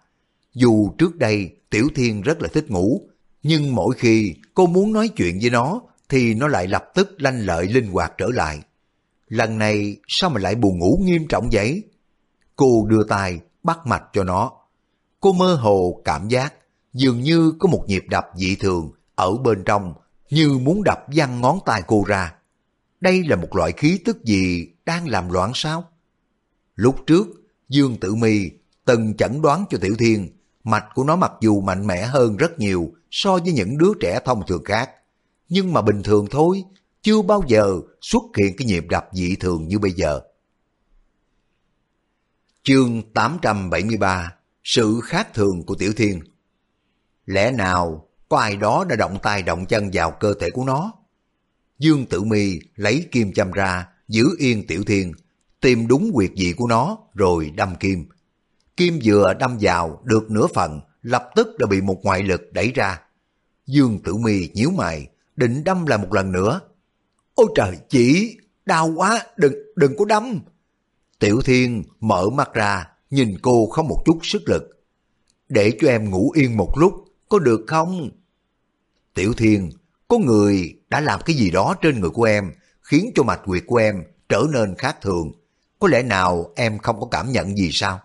Dù trước đây Tiểu Thiên rất là thích ngủ, nhưng mỗi khi cô muốn nói chuyện với nó thì nó lại lập tức lanh lợi linh hoạt trở lại. Lần này sao mà lại buồn ngủ nghiêm trọng vậy? Cô đưa tay bắt mạch cho nó. Cô mơ hồ cảm giác dường như có một nhịp đập dị thường ở bên trong như muốn đập văng ngón tay cô ra. Đây là một loại khí tức gì đang làm loạn sao? Lúc trước, Dương Tử Mi từng chẩn đoán cho Tiểu Thiên mạch của nó mặc dù mạnh mẽ hơn rất nhiều so với những đứa trẻ thông thường khác. Nhưng mà bình thường thôi, chưa bao giờ xuất hiện cái nhịp đập dị thường như bây giờ. Chương 873 Sự khác thường của Tiểu Thiên Lẽ nào có ai đó đã động tay động chân vào cơ thể của nó? Dương Tử Mi lấy kim châm ra, giữ yên Tiểu Thiên, tìm đúng quyệt vị của nó rồi đâm kim. Kim vừa đâm vào được nửa phần, lập tức đã bị một ngoại lực đẩy ra. Dương Tử Mi nhíu mày, định đâm lại một lần nữa. Ôi trời, chị, đau quá, đừng, đừng có đâm. Tiểu Thiên mở mắt ra, nhìn cô không một chút sức lực. Để cho em ngủ yên một lúc, có được không? Tiểu Thiên, có người đã làm cái gì đó trên người của em, khiến cho mạch quyệt của em trở nên khác thường. Có lẽ nào em không có cảm nhận gì sao?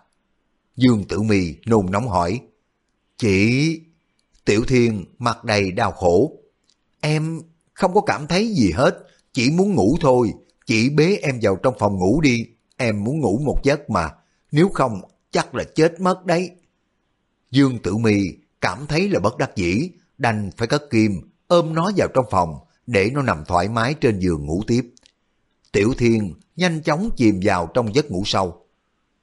Dương Tử Mi nôn nóng hỏi. Chị... Tiểu Thiên mặt đầy đau khổ. Em không có cảm thấy gì hết, chỉ muốn ngủ thôi. Chị bế em vào trong phòng ngủ đi, em muốn ngủ một giấc mà. Nếu không, chắc là chết mất đấy. Dương Tử Mi cảm thấy là bất đắc dĩ, đành phải cất kim, ôm nó vào trong phòng, để nó nằm thoải mái trên giường ngủ tiếp. Tiểu Thiên nhanh chóng chìm vào trong giấc ngủ sâu.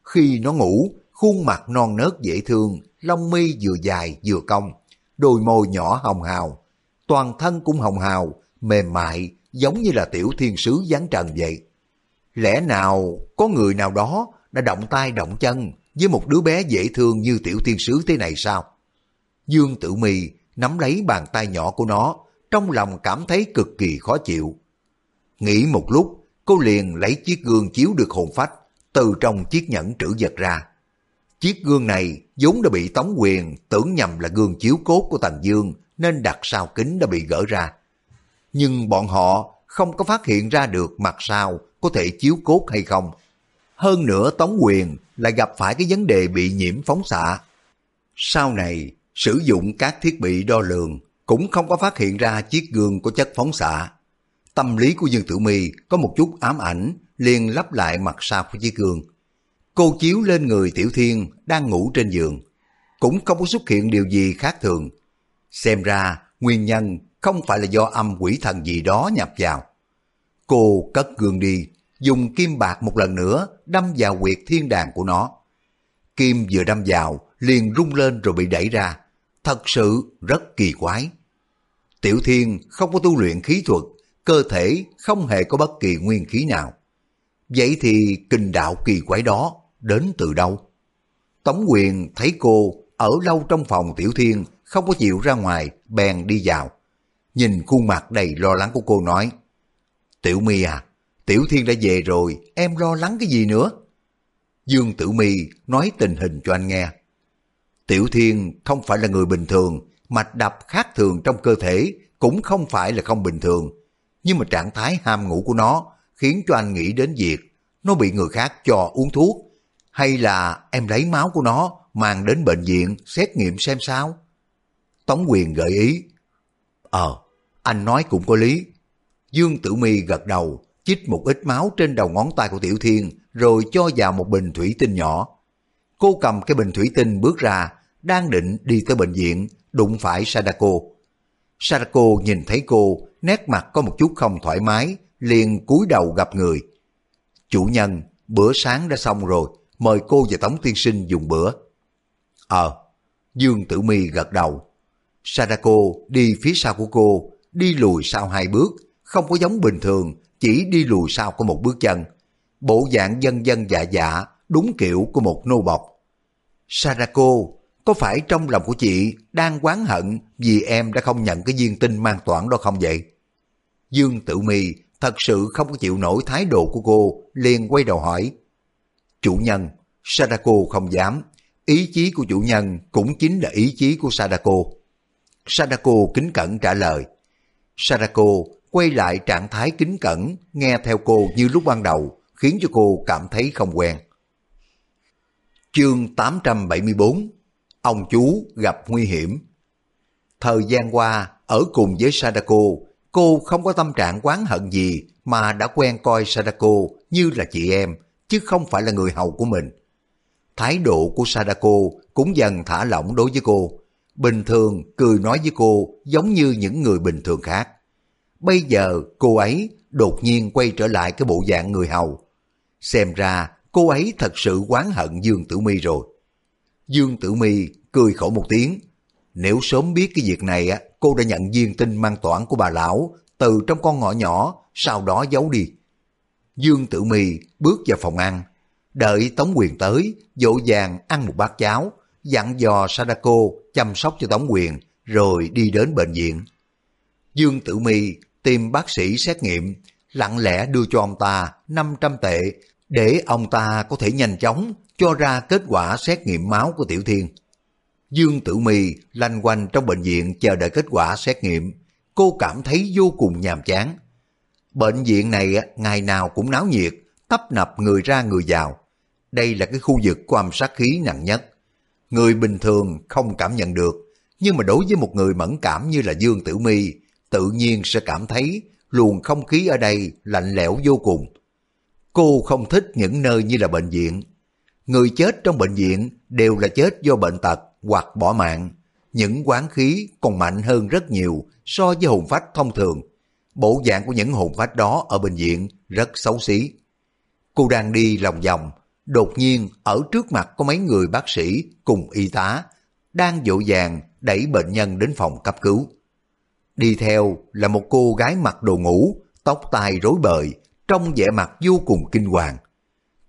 Khi nó ngủ, khuôn mặt non nớt dễ thương, lông mi vừa dài vừa cong, đôi môi nhỏ hồng hào, toàn thân cũng hồng hào, mềm mại, giống như là tiểu thiên sứ giáng trần vậy. Lẽ nào có người nào đó đã động tay động chân với một đứa bé dễ thương như tiểu thiên sứ thế này sao? Dương Tử Mì nắm lấy bàn tay nhỏ của nó, trong lòng cảm thấy cực kỳ khó chịu. Nghĩ một lúc, cô liền lấy chiếc gương chiếu được hồn phách từ trong chiếc nhẫn trữ vật ra. Chiếc gương này vốn đã bị Tống Quyền tưởng nhầm là gương chiếu cốt của Tần Dương nên đặt sau kính đã bị gỡ ra. Nhưng bọn họ không có phát hiện ra được mặt sau có thể chiếu cốt hay không. Hơn nữa Tống Quyền lại gặp phải cái vấn đề bị nhiễm phóng xạ. Sau này, sử dụng các thiết bị đo lường cũng không có phát hiện ra chiếc gương có chất phóng xạ. Tâm lý của Dương Tử Mi có một chút ám ảnh, liền lắp lại mặt sau của chiếc gương. Cô chiếu lên người Tiểu Thiên đang ngủ trên giường. Cũng không có xuất hiện điều gì khác thường. Xem ra nguyên nhân không phải là do âm quỷ thần gì đó nhập vào. Cô cất gương đi, dùng kim bạc một lần nữa đâm vào quyệt thiên đàng của nó. Kim vừa đâm vào, liền rung lên rồi bị đẩy ra. Thật sự rất kỳ quái. Tiểu Thiên không có tu luyện khí thuật, cơ thể không hề có bất kỳ nguyên khí nào. Vậy thì kinh đạo kỳ quái đó đến từ đâu? Tống quyền thấy cô ở lâu trong phòng Tiểu Thiên không có chịu ra ngoài, bèn đi vào. Nhìn khuôn mặt đầy lo lắng của cô nói, Tiểu My à, Tiểu Thiên đã về rồi, em lo lắng cái gì nữa? Dương Tử My nói tình hình cho anh nghe. Tiểu Thiên không phải là người bình thường, mạch đập khác thường trong cơ thể cũng không phải là không bình thường. Nhưng mà trạng thái ham ngủ của nó khiến cho anh nghĩ đến việc nó bị người khác cho uống thuốc hay là em lấy máu của nó mang đến bệnh viện xét nghiệm xem sao? Tống quyền gợi ý. Ờ, anh nói cũng có lý. Dương Tử Mi gật đầu, chích một ít máu trên đầu ngón tay của Tiểu Thiên rồi cho vào một bình thủy tinh nhỏ. Cô cầm cái bình thủy tinh bước ra, đang định đi tới bệnh viện, đụng phải Sadako. Sadako nhìn thấy cô, nét mặt có một chút không thoải mái, liền cúi đầu gặp người. Chủ nhân, bữa sáng đã xong rồi, mời cô và Tống Tiên Sinh dùng bữa. Ờ, Dương Tử Mi gật đầu. Sadako đi phía sau của cô, đi lùi sau hai bước, không có giống bình thường, chỉ đi lùi sau có một bước chân. Bộ dạng dân dân dạ dạ, đúng kiểu của một nô bọc. Sadako, có phải trong lòng của chị đang oán hận vì em đã không nhận cái viên tinh mang toản đó không vậy? Dương Tử Mi thật sự không có chịu nổi thái độ của cô, liền quay đầu hỏi. Chủ nhân, Sadako không dám. Ý chí của chủ nhân cũng chính là ý chí của Sadako. Sadako kính cẩn trả lời. Sadako quay lại trạng thái kính cẩn, nghe theo cô như lúc ban đầu, khiến cho cô cảm thấy không quen. Chương 874 Ông chú gặp nguy hiểm Thời gian qua, ở cùng với Sadako, cô không có tâm trạng quán hận gì mà đã quen coi Sadako như là chị em, chứ không phải là người hầu của mình. Thái độ của Sadako cũng dần thả lỏng đối với cô. Bình thường cười nói với cô giống như những người bình thường khác. Bây giờ cô ấy đột nhiên quay trở lại cái bộ dạng người hầu. Xem ra cô ấy thật sự oán hận Dương Tử Mi rồi. Dương Tử Mi cười khổ một tiếng. Nếu sớm biết cái việc này, á, cô đã nhận viên tin mang toản của bà lão từ trong con ngõ nhỏ, sau đó giấu đi. Dương Tử Mi bước vào phòng ăn, đợi Tống Quyền tới, dỗ dàng ăn một bát cháo, dặn dò Sadako chăm sóc cho Tống Quyền, rồi đi đến bệnh viện. Dương Tử Mi tìm bác sĩ xét nghiệm, lặng lẽ đưa cho ông ta 500 tệ để ông ta có thể nhanh chóng cho ra kết quả xét nghiệm máu của Tiểu Thiên. Dương Tử Mi lanh quanh trong bệnh viện chờ đợi kết quả xét nghiệm. Cô cảm thấy vô cùng nhàm chán. Bệnh viện này ngày nào cũng náo nhiệt, tấp nập người ra người vào. Đây là cái khu vực có âm sát khí nặng nhất. Người bình thường không cảm nhận được, nhưng mà đối với một người mẫn cảm như là Dương Tử Mi, tự nhiên sẽ cảm thấy luồng không khí ở đây lạnh lẽo vô cùng. Cô không thích những nơi như là bệnh viện. Người chết trong bệnh viện đều là chết do bệnh tật hoặc bỏ mạng. Những quán khí còn mạnh hơn rất nhiều so với hồn phách thông thường. Bộ dạng của những hồn phách đó ở bệnh viện rất xấu xí. Cô đang đi lòng vòng, đột nhiên ở trước mặt có mấy người bác sĩ cùng y tá đang dỗ dàng đẩy bệnh nhân đến phòng cấp cứu. Đi theo là một cô gái mặc đồ ngủ, tóc tai rối bời, trong vẻ mặt vô cùng kinh hoàng.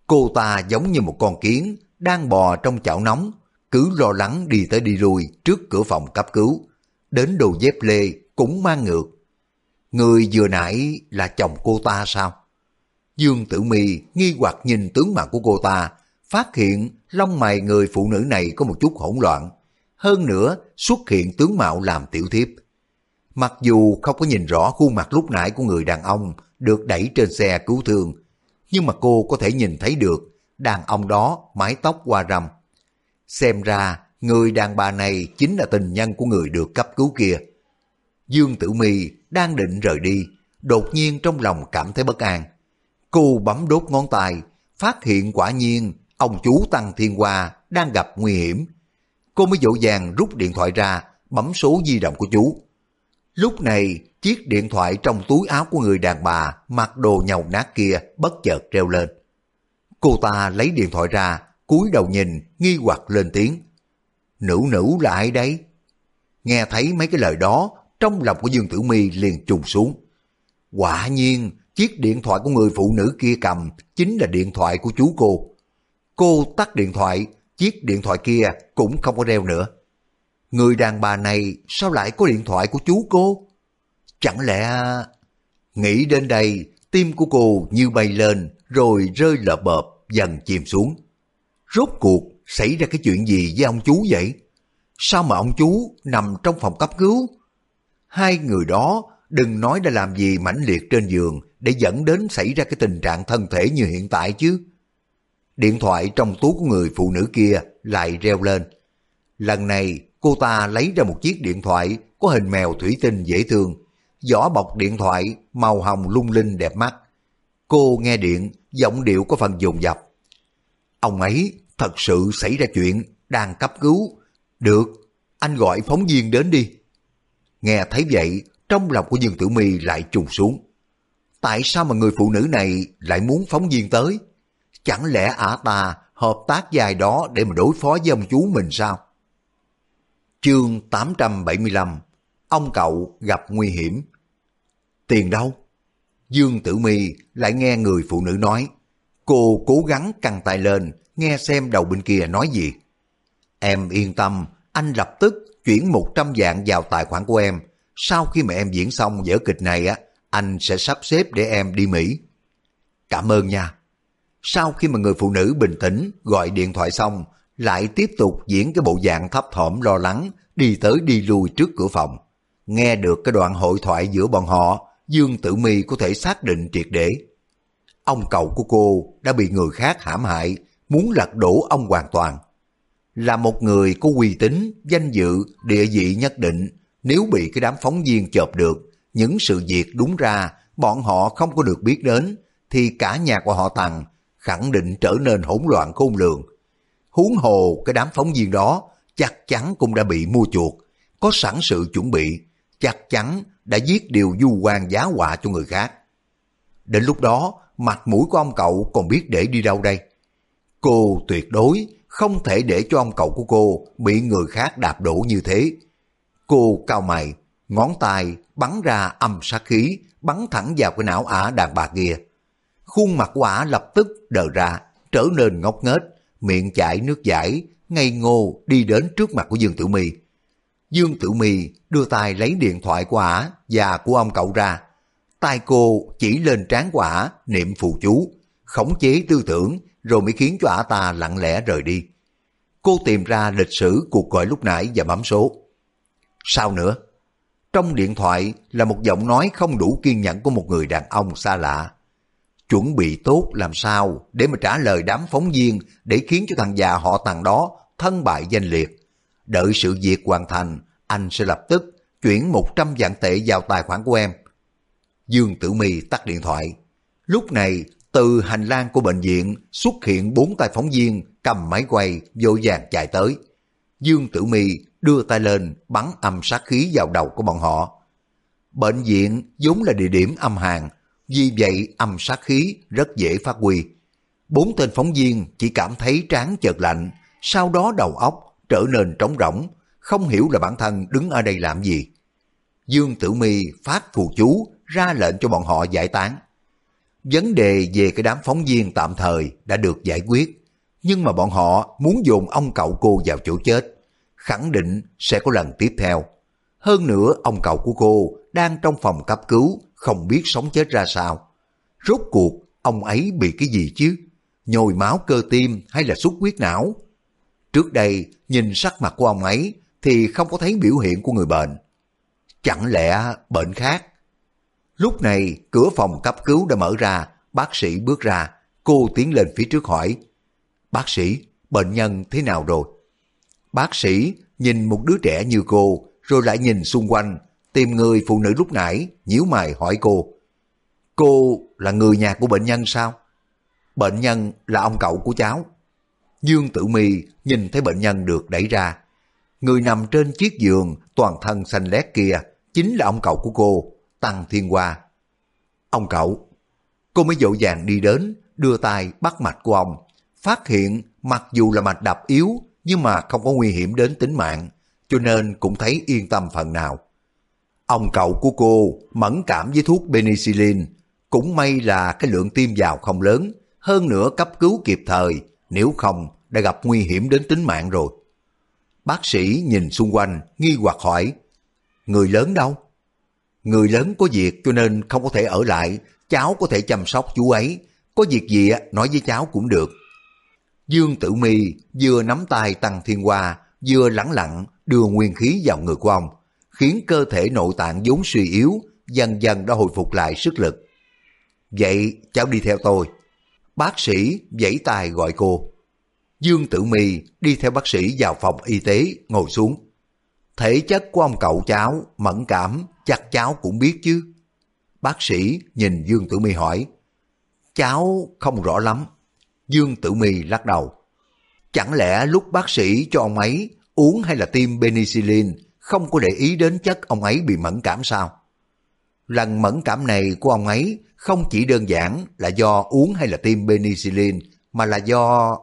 Cô ta giống như một con kiến đang bò trong chảo nóng, cứ lo lắng đi tới đi lui trước cửa phòng cấp cứu. Đến đồ dép lê cũng mang ngược. Người vừa nãy là chồng cô ta sao? Dương Tử Mi nghi hoặc nhìn tướng mạo của cô ta, phát hiện lông mày người phụ nữ này có một chút hỗn loạn. Hơn nữa xuất hiện tướng mạo làm tiểu thiếp. Mặc dù không có nhìn rõ khuôn mặt lúc nãy của người đàn ông được đẩy trên xe cứu thương, nhưng mà cô có thể nhìn thấy được đàn ông đó mái tóc qua râm. Xem ra người đàn bà này chính là tình nhân của người được cấp cứu kia. Dương Tử Mi đang định rời đi, đột nhiên trong lòng cảm thấy bất an. Cô bấm đốt ngón tay, phát hiện quả nhiên ông chú Tăng Thiên Hoa đang gặp nguy hiểm. Cô mới dỗ dàng rút điện thoại ra, bấm số di động của chú. Lúc này, chiếc điện thoại trong túi áo của người đàn bà mặc đồ nhầu nát kia bất chợt reo lên. Cô ta lấy điện thoại ra, cúi đầu nhìn, nghi hoặc lên tiếng. Nữ nữ là ai đấy? Nghe thấy mấy cái lời đó, trong lòng của Dương Tử Mi liền trùng xuống. Quả nhiên, chiếc điện thoại của người phụ nữ kia cầm chính là điện thoại của chú cô. Cô tắt điện thoại, chiếc điện thoại kia cũng không có reo nữa. Người đàn bà này sao lại có điện thoại của chú cô? Chẳng lẽ... Nghĩ đến đây, tim của cô như bay lên rồi rơi lợp bợp, dần chìm xuống. Rốt cuộc xảy ra cái chuyện gì với ông chú vậy? Sao mà ông chú nằm trong phòng cấp cứu? Hai người đó đừng nói đã làm gì mãnh liệt trên giường để dẫn đến xảy ra cái tình trạng thân thể như hiện tại chứ. Điện thoại trong túi của người phụ nữ kia lại reo lên. Lần này cô ta lấy ra một chiếc điện thoại có hình mèo thủy tinh dễ thương. Vỏ bọc điện thoại màu hồng lung linh đẹp mắt. Cô nghe điện, giọng điệu có phần dồn dập. Ông ấy thật sự xảy ra chuyện, đang cấp cứu. Được, anh gọi phóng viên đến đi. Nghe thấy vậy, trong lòng của Dương Tử Mi lại trùng xuống. Tại sao mà người phụ nữ này lại muốn phóng viên tới? Chẳng lẽ ả ta hợp tác dài đó để mà đối phó với ông chú mình sao? Chương 875 Ông cậu gặp nguy hiểm Tiền đâu? Dương Tử Mi lại nghe người phụ nữ nói. Cô cố gắng căng tay lên, nghe xem đầu bên kia nói gì. Em yên tâm, anh lập tức chuyển 100 vạn vào tài khoản của em. Sau khi mà em diễn xong vở kịch này á, anh sẽ sắp xếp để em đi Mỹ. Cảm ơn nha. Sau khi mà người phụ nữ bình tĩnh gọi điện thoại xong, lại tiếp tục diễn cái bộ dạng thấp thỏm lo lắng, đi tới đi lui trước cửa phòng. Nghe được cái đoạn hội thoại giữa bọn họ, Dương Tử Mi có thể xác định triệt để. Ông cậu của cô đã bị người khác hãm hại, muốn lật đổ ông hoàn toàn. Là một người có uy tín, danh dự, địa vị nhất định, nếu bị cái đám phóng viên chộp được, những sự việc đúng ra bọn họ không có được biết đến, thì cả nhà của họ Tằng khẳng định trở nên hỗn loạn khôn lường. Huống hồ cái đám phóng viên đó chắc chắn cũng đã bị mua chuộc, có sẵn sự chuẩn bị, chắc chắn đã giết điều du quan giá họa cho người khác. Đến lúc đó, mặt mũi của ông cậu còn biết để đi đâu đây? Cô tuyệt đối không thể để cho ông cậu của cô bị người khác đạp đổ như thế. Cô cao mày, ngón tay bắn ra âm sát khí, bắn thẳng vào cái não ả đàn bà kia. Khuôn mặt của ả lập tức đờ ra, trở nên ngốc nghếch, miệng chảy nước giải, ngây ngô đi đến trước mặt của Dương Tử Mi. Dương Tử Mi đưa tay lấy điện thoại của ả và của ông cậu ra. tay cô chỉ lên trán của ả niệm phù chú, khống chế tư tưởng rồi mới khiến cho ả ta lặng lẽ rời đi. Cô tìm ra lịch sử cuộc gọi lúc nãy và bấm số. Sao nữa? Trong điện thoại là một giọng nói không đủ kiên nhẫn của một người đàn ông xa lạ. Chuẩn bị tốt làm sao để mà trả lời đám phóng viên để khiến cho thằng già họ thằng đó thân bại danh liệt. Đợi sự việc hoàn thành, anh sẽ lập tức chuyển 100 vạn tệ vào tài khoản của em. Dương Tử My tắt điện thoại. Lúc này, từ hành lang của bệnh viện xuất hiện bốn tay phóng viên cầm máy quay vội vàng chạy tới. Dương Tử My đưa tay lên bắn âm sát khí vào đầu của bọn họ. Bệnh viện vốn là địa điểm âm hàn, vì vậy âm sát khí rất dễ phát huy. Bốn tên phóng viên chỉ cảm thấy trán chợt lạnh, sau đó đầu óc trở nên trống rỗng, không hiểu là bản thân đứng ở đây làm gì. Dương Tử Mi phát phù chú ra lệnh cho bọn họ giải tán. Vấn đề về cái đám phóng viên tạm thời đã được giải quyết, nhưng mà bọn họ muốn dồn ông cậu cô vào chỗ chết, khẳng định sẽ có lần tiếp theo. Hơn nữa ông cậu của cô đang trong phòng cấp cứu, không biết sống chết ra sao. Rốt cuộc ông ấy bị cái gì chứ? Nhồi máu cơ tim hay là xuất huyết não? Trước đây nhìn sắc mặt của ông ấy thì không có thấy biểu hiện của người bệnh. Chẳng lẽ bệnh khác? Lúc này cửa phòng cấp cứu đã mở ra, bác sĩ bước ra, cô tiến lên phía trước hỏi. Bác sĩ, bệnh nhân thế nào rồi? Bác sĩ nhìn một đứa trẻ như cô, rồi lại nhìn xung quanh, tìm người phụ nữ lúc nãy, nhíu mày hỏi cô. Cô là người nhà của bệnh nhân sao? Bệnh nhân là ông cậu của cháu. Dương Tử Mi nhìn thấy bệnh nhân được đẩy ra. Người nằm trên chiếc giường toàn thân xanh lét kia chính là ông cậu của cô, Tăng Thiên Hoa. Ông cậu, cô mới dội vàng đi đến, đưa tay bắt mạch của ông. Phát hiện mặc dù là mạch đập yếu nhưng mà không có nguy hiểm đến tính mạng, cho nên cũng thấy yên tâm phần nào. Ông cậu của cô mẫn cảm với thuốc penicillin, cũng may là cái lượng tiêm vào không lớn, hơn nữa cấp cứu kịp thời, nếu không đã gặp nguy hiểm đến tính mạng rồi. Bác sĩ nhìn xung quanh, nghi hoặc hỏi, người lớn đâu? Người lớn có việc cho nên không có thể ở lại, cháu có thể chăm sóc chú ấy, có việc gì nói với cháu cũng được. Dương Tử Mi vừa nắm tay Tăng Thiên Hoa, vừa lẳng lặng đưa nguyên khí vào người của ông, khiến cơ thể nội tạng vốn suy yếu, dần dần đã hồi phục lại sức lực. Vậy cháu đi theo tôi. Bác sĩ vẫy tay gọi cô. Dương Tử Mi đi theo bác sĩ vào phòng y tế ngồi xuống. Thể chất của ông cậu cháu mẫn cảm chắc cháu cũng biết chứ. Bác sĩ nhìn Dương Tử Mi hỏi. Cháu không rõ lắm. Dương Tử Mi lắc đầu. Chẳng lẽ lúc bác sĩ cho ông ấy uống hay là tiêm penicillin không có để ý đến chất ông ấy bị mẫn cảm sao? Lần mẫn cảm này của ông ấy không chỉ đơn giản là do uống hay là tiêm penicillin mà là do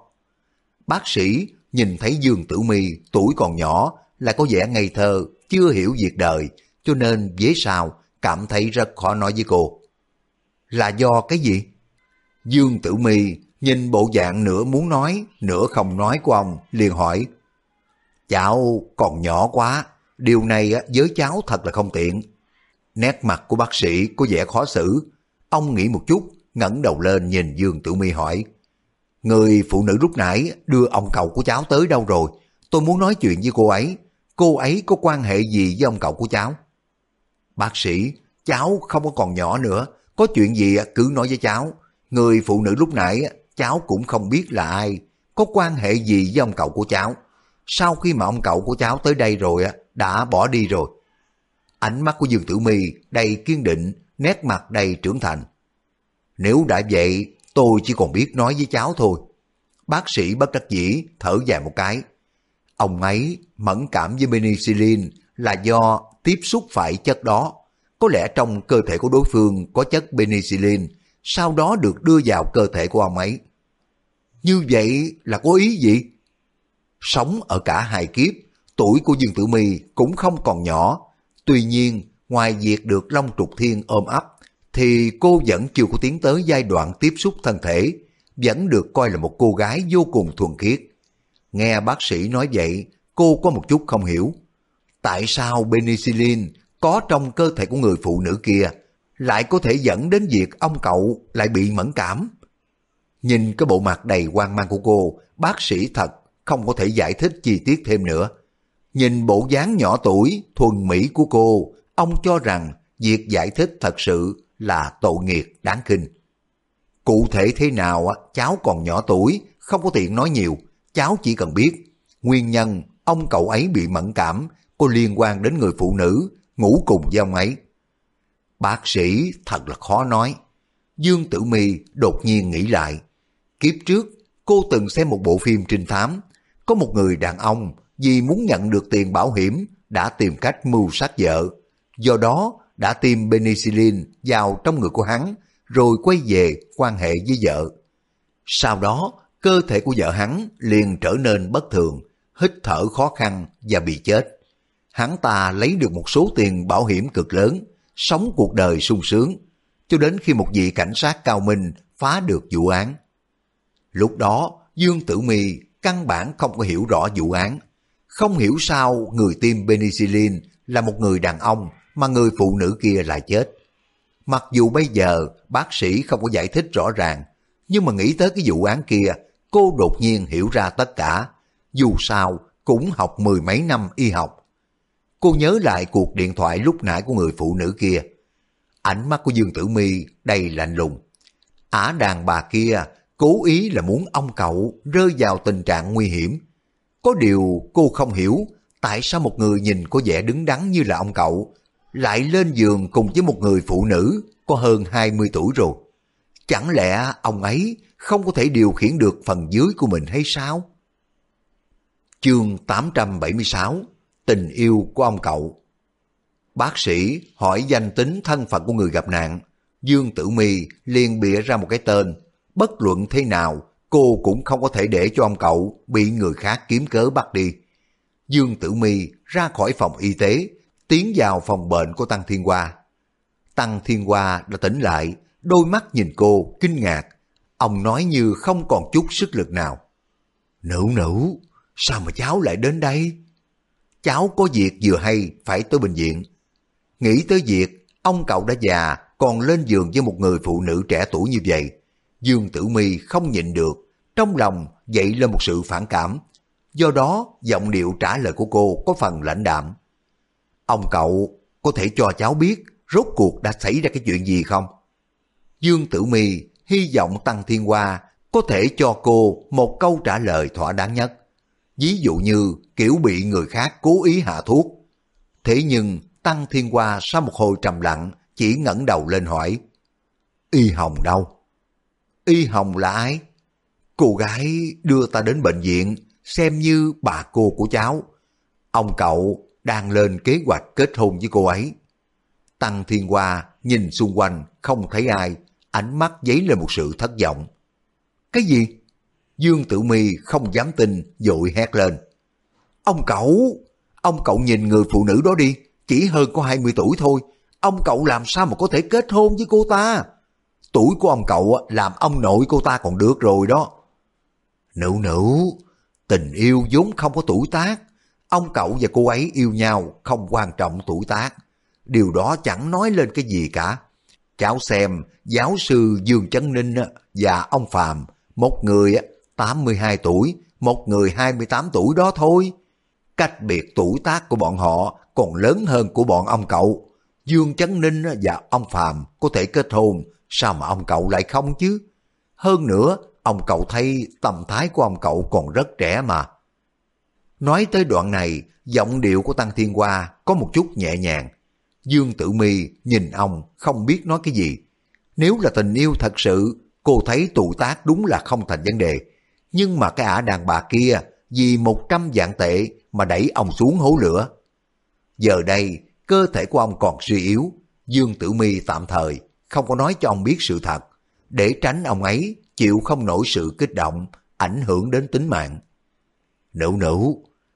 Bác sĩ nhìn thấy Dương Tử Mi tuổi còn nhỏ là có vẻ ngây thơ, chưa hiểu việc đời, cho nên dễ sao cảm thấy rất khó nói với cô. Là do cái gì? Dương Tử Mi nhìn bộ dạng nửa muốn nói, nửa không nói của ông, liền hỏi. Cháu còn nhỏ quá, điều này với cháu thật là không tiện. Nét mặt của bác sĩ có vẻ khó xử. Ông nghĩ một chút, ngẩng đầu lên nhìn Dương Tử Mi hỏi. Người phụ nữ lúc nãy đưa ông cậu của cháu tới đâu rồi? Tôi muốn nói chuyện với cô ấy. Cô ấy có quan hệ gì với ông cậu của cháu? Bác sĩ, cháu không có còn nhỏ nữa. Có chuyện gì cứ nói với cháu. Người phụ nữ lúc nãy cháu cũng không biết là ai. Có quan hệ gì với ông cậu của cháu? Sau khi mà ông cậu của cháu tới đây rồi đã bỏ đi rồi. Ánh mắt của Dương Tử Mi đầy kiên định, nét mặt đầy trưởng thành. Nếu đã vậy tôi chỉ còn biết nói với cháu thôi. Bác sĩ bất đắc dĩ thở dài một cái. Ông ấy mẫn cảm với penicillin là do tiếp xúc phải chất đó. Có lẽ trong cơ thể của đối phương có chất penicillin, sau đó được đưa vào cơ thể của ông ấy. Như vậy là có ý gì? Sống ở cả hai kiếp, tuổi của Dương Tử Mi cũng không còn nhỏ. Tuy nhiên, ngoài việc được Long Trục Thiên ôm ấp, thì cô vẫn chưa có tiến tới giai đoạn tiếp xúc thân thể, vẫn được coi là một cô gái vô cùng thuần khiết. Nghe bác sĩ nói vậy, cô có một chút không hiểu. Tại sao penicillin có trong cơ thể của người phụ nữ kia lại có thể dẫn đến việc ông cậu lại bị mẫn cảm? Nhìn cái bộ mặt đầy hoang mang của cô, bác sĩ thật không có thể giải thích chi tiết thêm nữa. Nhìn bộ dáng nhỏ tuổi, thuần mỹ của cô, ông cho rằng việc giải thích thật sự là tội nghiệp đáng kinh. Cụ thể thế nào cháu còn nhỏ tuổi, không có tiện nói nhiều, cháu chỉ cần biết nguyên nhân ông cậu ấy bị mẫn cảm có liên quan đến người phụ nữ ngủ cùng với ông ấy. Bác sĩ thật là khó nói. Dương Tử Mi đột nhiên nghĩ lại. Kiếp trước, cô từng xem một bộ phim trinh thám. Có một người đàn ông vì muốn nhận được tiền bảo hiểm đã tìm cách mưu sát vợ. Do đó đã tiêm penicillin vào trong người của hắn rồi quay về quan hệ với vợ. Sau đó, cơ thể của vợ hắn liền trở nên bất thường, hít thở khó khăn và bị chết. Hắn ta lấy được một số tiền bảo hiểm cực lớn, sống cuộc đời sung sướng, cho đến khi một vị cảnh sát cao minh phá được vụ án. Lúc đó, Dương Tử Mi căn bản không có hiểu rõ vụ án, không hiểu sao người tiêm penicillin là một người đàn ông mà người phụ nữ kia lại chết. Mặc dù bây giờ bác sĩ không có giải thích rõ ràng, nhưng mà nghĩ tới cái vụ án kia, cô đột nhiên hiểu ra tất cả. Dù sao, cũng học mười mấy năm y học. Cô nhớ lại cuộc điện thoại lúc nãy của người phụ nữ kia. Ánh mắt của Dương Tử Mi đầy lạnh lùng. Ả đàn bà kia cố ý là muốn ông cậu rơi vào tình trạng nguy hiểm. Có điều cô không hiểu tại sao một người nhìn có vẻ đứng đắn như là ông cậu lại lên giường cùng với một người phụ nữ có hơn 20 tuổi rồi. Chẳng lẽ ông ấy không có thể điều khiển được phần dưới của mình hay sao? Chương 876 Tình yêu của ông cậu Bác sĩ hỏi danh tính thân phận của người gặp nạn. Dương Tử my liền bịa ra một cái tên. Bất luận thế nào, cô cũng không có thể để cho ông cậu bị người khác kiếm cớ bắt đi. Dương Tử Mi ra khỏi phòng y tế, tiến vào phòng bệnh của Tăng Thiên Hoa. Tăng Thiên Hoa đã tỉnh lại, đôi mắt nhìn cô, kinh ngạc. Ông nói như không còn chút sức lực nào. Nữ nữ, sao mà cháu lại đến đây? Cháu có việc vừa hay phải tới bệnh viện. Nghĩ tới việc ông cậu đã già còn lên giường với một người phụ nữ trẻ tuổi như vậy. Dương Tử Mi không nhịn được, trong lòng dậy lên một sự phản cảm. Do đó, giọng điệu trả lời của cô có phần lãnh đạm. Ông cậu có thể cho cháu biết rốt cuộc đã xảy ra cái chuyện gì không? Dương Tử Mi hy vọng Tăng Thiên Hoa có thể cho cô một câu trả lời thỏa đáng nhất. Ví dụ như kiểu bị người khác cố ý hạ thuốc. Thế nhưng Tăng Thiên Hoa sau một hồi trầm lặng chỉ ngẩng đầu lên hỏi. Y Hồng đâu? Y Hồng là ai? Cô gái đưa ta đến bệnh viện xem như bà cô của cháu. Ông cậu đang lên kế hoạch kết hôn với cô ấy. Tăng Thiên Hoa nhìn xung quanh không thấy ai, ánh mắt dấy lên một sự thất vọng. Cái gì? Dương Tử Mi không dám tin, dội hét lên. Ông cậu, ông cậu nhìn người phụ nữ đó đi, chỉ hơn có 20 tuổi thôi. Ông cậu làm sao mà có thể kết hôn với cô ta? Tuổi của ông cậu làm ông nội cô ta còn được rồi đó. Nữ nữ, tình yêu vốn không có tuổi tác. Ông cậu và cô ấy yêu nhau không quan trọng tuổi tác. Điều đó chẳng nói lên cái gì cả. Cháu xem giáo sư Dương Chấn Ninh và ông Phạm, một người 82 tuổi, một người 28 tuổi đó thôi. Cách biệt tuổi tác của bọn họ còn lớn hơn của bọn ông cậu. Dương Chấn Ninh và ông Phạm có thể kết hôn, sao mà ông cậu lại không chứ? Hơn nữa, ông cậu thấy tầm thái của ông cậu còn rất trẻ mà. Nói tới đoạn này, giọng điệu của Tăng Thiên Hoa có một chút nhẹ nhàng. Dương Tử Mi nhìn ông không biết nói cái gì. Nếu là tình yêu thật sự, cô thấy tụ tác đúng là không thành vấn đề. Nhưng mà cái ả đàn bà kia vì một trăm vạn tệ mà đẩy ông xuống hố lửa. Giờ đây, cơ thể của ông còn suy yếu. Dương Tử Mi tạm thời không có nói cho ông biết sự thật, để tránh ông ấy chịu không nổi sự kích động, ảnh hưởng đến tính mạng. Nữ nữ,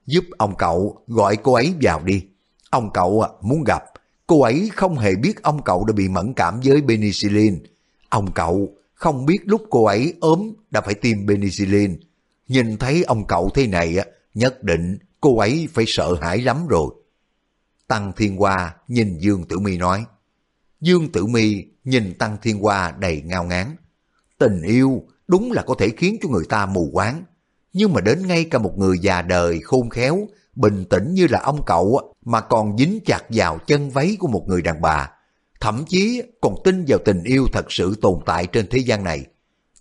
giúp ông cậu gọi cô ấy vào đi. Ông cậu à, muốn gặp, cô ấy không hề biết ông cậu đã bị mẫn cảm với penicillin. Ông cậu không biết lúc cô ấy ốm đã phải tiêm penicillin. Nhìn thấy ông cậu thế này, nhất định cô ấy phải sợ hãi lắm rồi. Tăng Thiên Hoa nhìn Dương Tử Mi nói. Dương Tử Mi nhìn Tăng Thiên Hoa đầy ngao ngán. Tình yêu đúng là có thể khiến cho người ta mù quáng. Nhưng mà đến ngay cả một người già đời khôn khéo, bình tĩnh như là ông cậu mà còn dính chặt vào chân váy của một người đàn bà. Thậm chí còn tin vào tình yêu thật sự tồn tại trên thế gian này.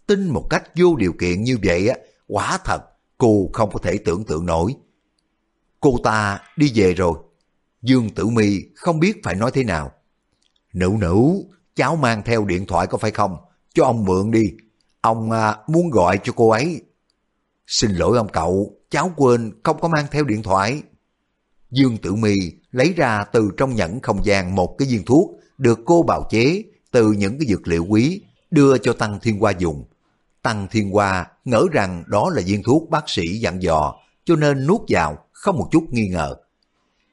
Tin một cách vô điều kiện như vậy á, quả thật cô không có thể tưởng tượng nổi. Cô ta đi về rồi. Dương Tử Mi không biết phải nói thế nào. Nữ nữ, cháu mang theo điện thoại có phải không? Cho ông mượn đi. Ông à, muốn gọi cho cô ấy. Xin lỗi ông cậu, cháu quên không có mang theo điện thoại. Dương Tử Mi lấy ra từ trong nhẫn không gian một cái viên thuốc được cô bào chế từ những cái dược liệu quý đưa cho Tăng Thiên Hoa dùng. Tăng Thiên Hoa ngỡ rằng đó là viên thuốc bác sĩ dặn dò cho nên nuốt vào không một chút nghi ngờ.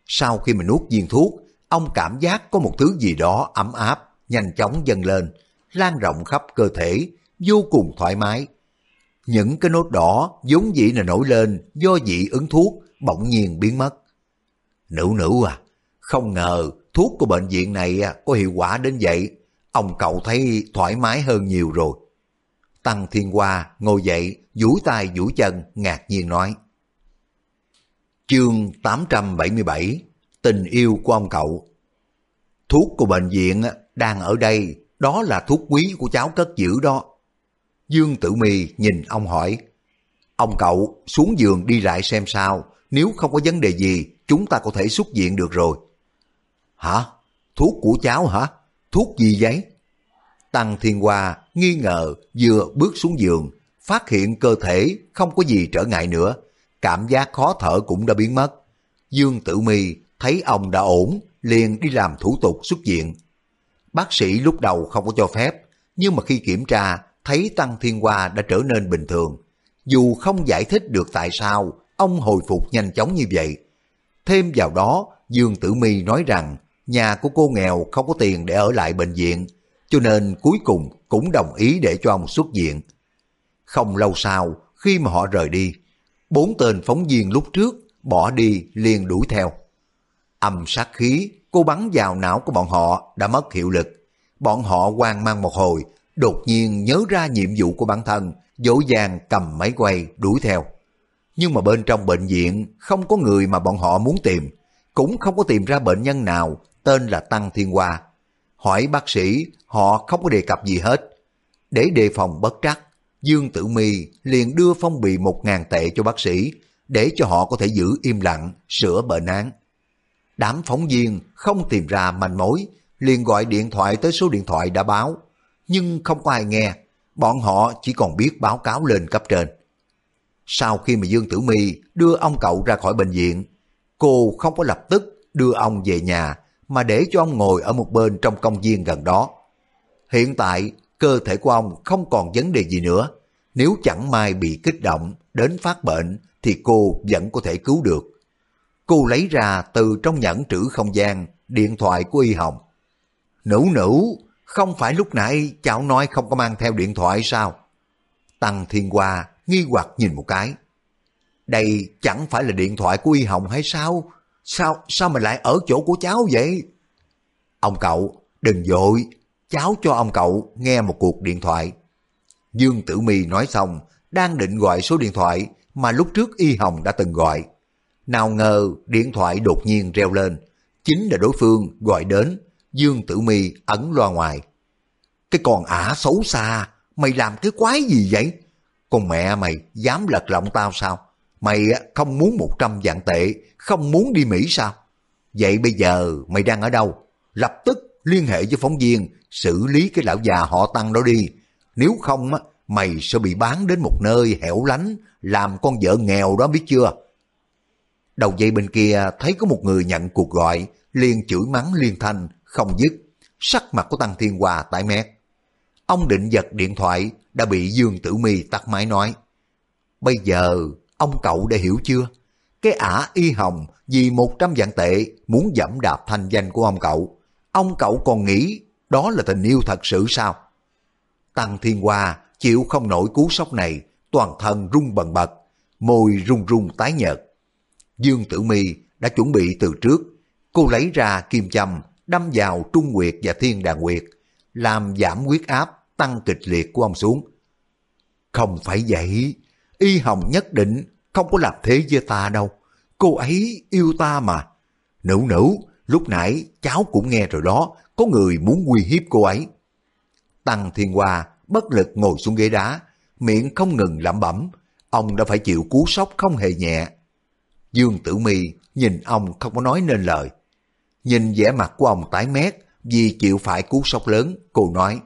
Sau khi mình nuốt viên thuốc, ông cảm giác có một thứ gì đó ấm áp, nhanh chóng dâng lên, lan rộng khắp cơ thể, vô cùng thoải mái. Những cái nốt đỏ vốn dĩ là nổi lên do dị ứng thuốc bỗng nhiên biến mất. Nữ nữ à, không ngờ thuốc của bệnh viện này à, có hiệu quả đến vậy. Ông cậu thấy thoải mái hơn nhiều rồi. Tăng Thiên Hoa ngồi dậy, duỗi tay duỗi chân, ngạc nhiên nói. Chương 877 Tình yêu của ông cậu Thuốc của bệnh viện đang ở đây, đó là thuốc quý của cháu cất giữ đó. Dương Tử Mi nhìn ông hỏi, ông cậu xuống giường đi lại xem sao, nếu không có vấn đề gì, chúng ta có thể xuất viện được rồi. Hả? Thuốc của cháu hả? Thuốc gì vậy? Tăng Thiên Hoa nghi ngờ vừa bước xuống giường, phát hiện cơ thể không có gì trở ngại nữa, cảm giác khó thở cũng đã biến mất. Dương Tử Mi thấy ông đã ổn, liền đi làm thủ tục xuất viện. Bác sĩ lúc đầu không có cho phép, nhưng mà khi kiểm tra, thấy Tăng Thiên Hoa đã trở nên bình thường. Dù không giải thích được tại sao ông hồi phục nhanh chóng như vậy. Thêm vào đó, Dương Tử Mi nói rằng nhà của cô nghèo không có tiền để ở lại bệnh viện, cho nên cuối cùng cũng đồng ý để cho ông xuất viện. Không lâu sau, khi mà họ rời đi, bốn tên phóng viên lúc trước bỏ đi liền đuổi theo. Âm sát khí, cô bắn vào não của bọn họ đã mất hiệu lực. Bọn họ hoang mang một hồi, đột nhiên nhớ ra nhiệm vụ của bản thân, dỗ dàng cầm máy quay đuổi theo. Nhưng mà bên trong bệnh viện không có người mà bọn họ muốn tìm, cũng không có tìm ra bệnh nhân nào tên là Tăng Thiên Hoa. Hỏi bác sĩ, họ không có đề cập gì hết. Để đề phòng bất trắc, Dương Tử Mi liền đưa phong bì một ngàn tệ cho bác sĩ, để cho họ có thể giữ im lặng, sửa bệnh án. Đám phóng viên không tìm ra manh mối, liền gọi điện thoại tới số điện thoại đã báo, nhưng không có ai nghe, bọn họ chỉ còn biết báo cáo lên cấp trên. Sau khi mà Dương Tử my đưa ông cậu ra khỏi bệnh viện, cô không có lập tức đưa ông về nhà, mà để cho ông ngồi ở một bên trong công viên gần đó. Hiện tại, cơ thể của ông không còn vấn đề gì nữa. Nếu chẳng may bị kích động, đến phát bệnh, thì cô vẫn có thể cứu được. Cô lấy ra từ trong nhẫn trữ không gian, điện thoại của Y Hồng. Nữ nữ, không phải lúc nãy cháu nói không có mang theo điện thoại sao? Tăng Thiên Hoa nghi hoặc nhìn một cái. Đây chẳng phải là điện thoại của Y Hồng hay sao? Sao sao mà lại ở chỗ của cháu vậy? Ông cậu, đừng vội, cháu cho ông cậu nghe một cuộc điện thoại. Dương Tử Mi nói xong, đang định gọi số điện thoại mà lúc trước Y Hồng đã từng gọi. Nào ngờ điện thoại đột nhiên reo lên, chính là đối phương gọi đến, Dương Tử My ẩn loa ngoài. Cái con ả xấu xa, mày làm cái quái gì vậy? Con mẹ mày dám lật lọng tao sao? Mày không muốn một trăm vạn tệ, không muốn đi Mỹ sao? Vậy bây giờ mày đang ở đâu? Lập tức liên hệ với phóng viên, xử lý cái lão già họ tăng đó đi. Nếu không, mày sẽ bị bán đến một nơi hẻo lánh, làm con vợ nghèo đó biết chưa? Đầu dây bên kia thấy có một người nhận cuộc gọi, liền chửi mắng liên thanh, không dứt. Sắc mặt của Tăng Thiên Hòa tái mét. Ông định giật điện thoại, đã bị Dương Tử Mi tắt máy nói. Bây giờ, ông cậu đã hiểu chưa? Cái ả y hồng vì một trăm vạn tệ muốn dẫm đạp thanh danh của ông cậu. Ông cậu còn nghĩ đó là tình yêu thật sự sao? Tăng Thiên Hoa chịu không nổi cú sốc này, toàn thân rung bần bật, môi rung rung tái nhợt. Dương Tử Mi đã chuẩn bị từ trước, cô lấy ra kim châm, đâm vào trung nguyệt và thiên đàng nguyệt, làm giảm huyết áp, tăng kịch liệt của ông xuống. Không phải vậy, y hồng nhất định không có làm thế với ta đâu. Cô ấy yêu ta mà. Nữ nữ, lúc nãy cháu cũng nghe rồi đó, có người muốn uy hiếp cô ấy. Tăng Thiên Hoa bất lực ngồi xuống ghế đá, miệng không ngừng lẩm bẩm, ông đã phải chịu cú sốc không hề nhẹ. Dương Tử Mi nhìn ông không có nói nên lời. Nhìn vẻ mặt của ông tái mét vì chịu phải cú sốc lớn, cô nói,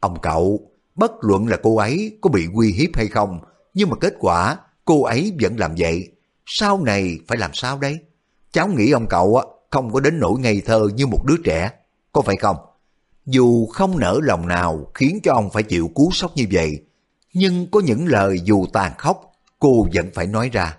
Ông cậu, bất luận là cô ấy có bị uy hiếp hay không, nhưng mà kết quả cô ấy vẫn làm vậy. Sau này phải làm sao đấy? Cháu nghĩ ông cậu không có đến nỗi ngây thơ như một đứa trẻ, có phải không? Dù không nở lòng nào khiến cho ông phải chịu cú sốc như vậy, nhưng có những lời dù tàn khốc, cô vẫn phải nói ra.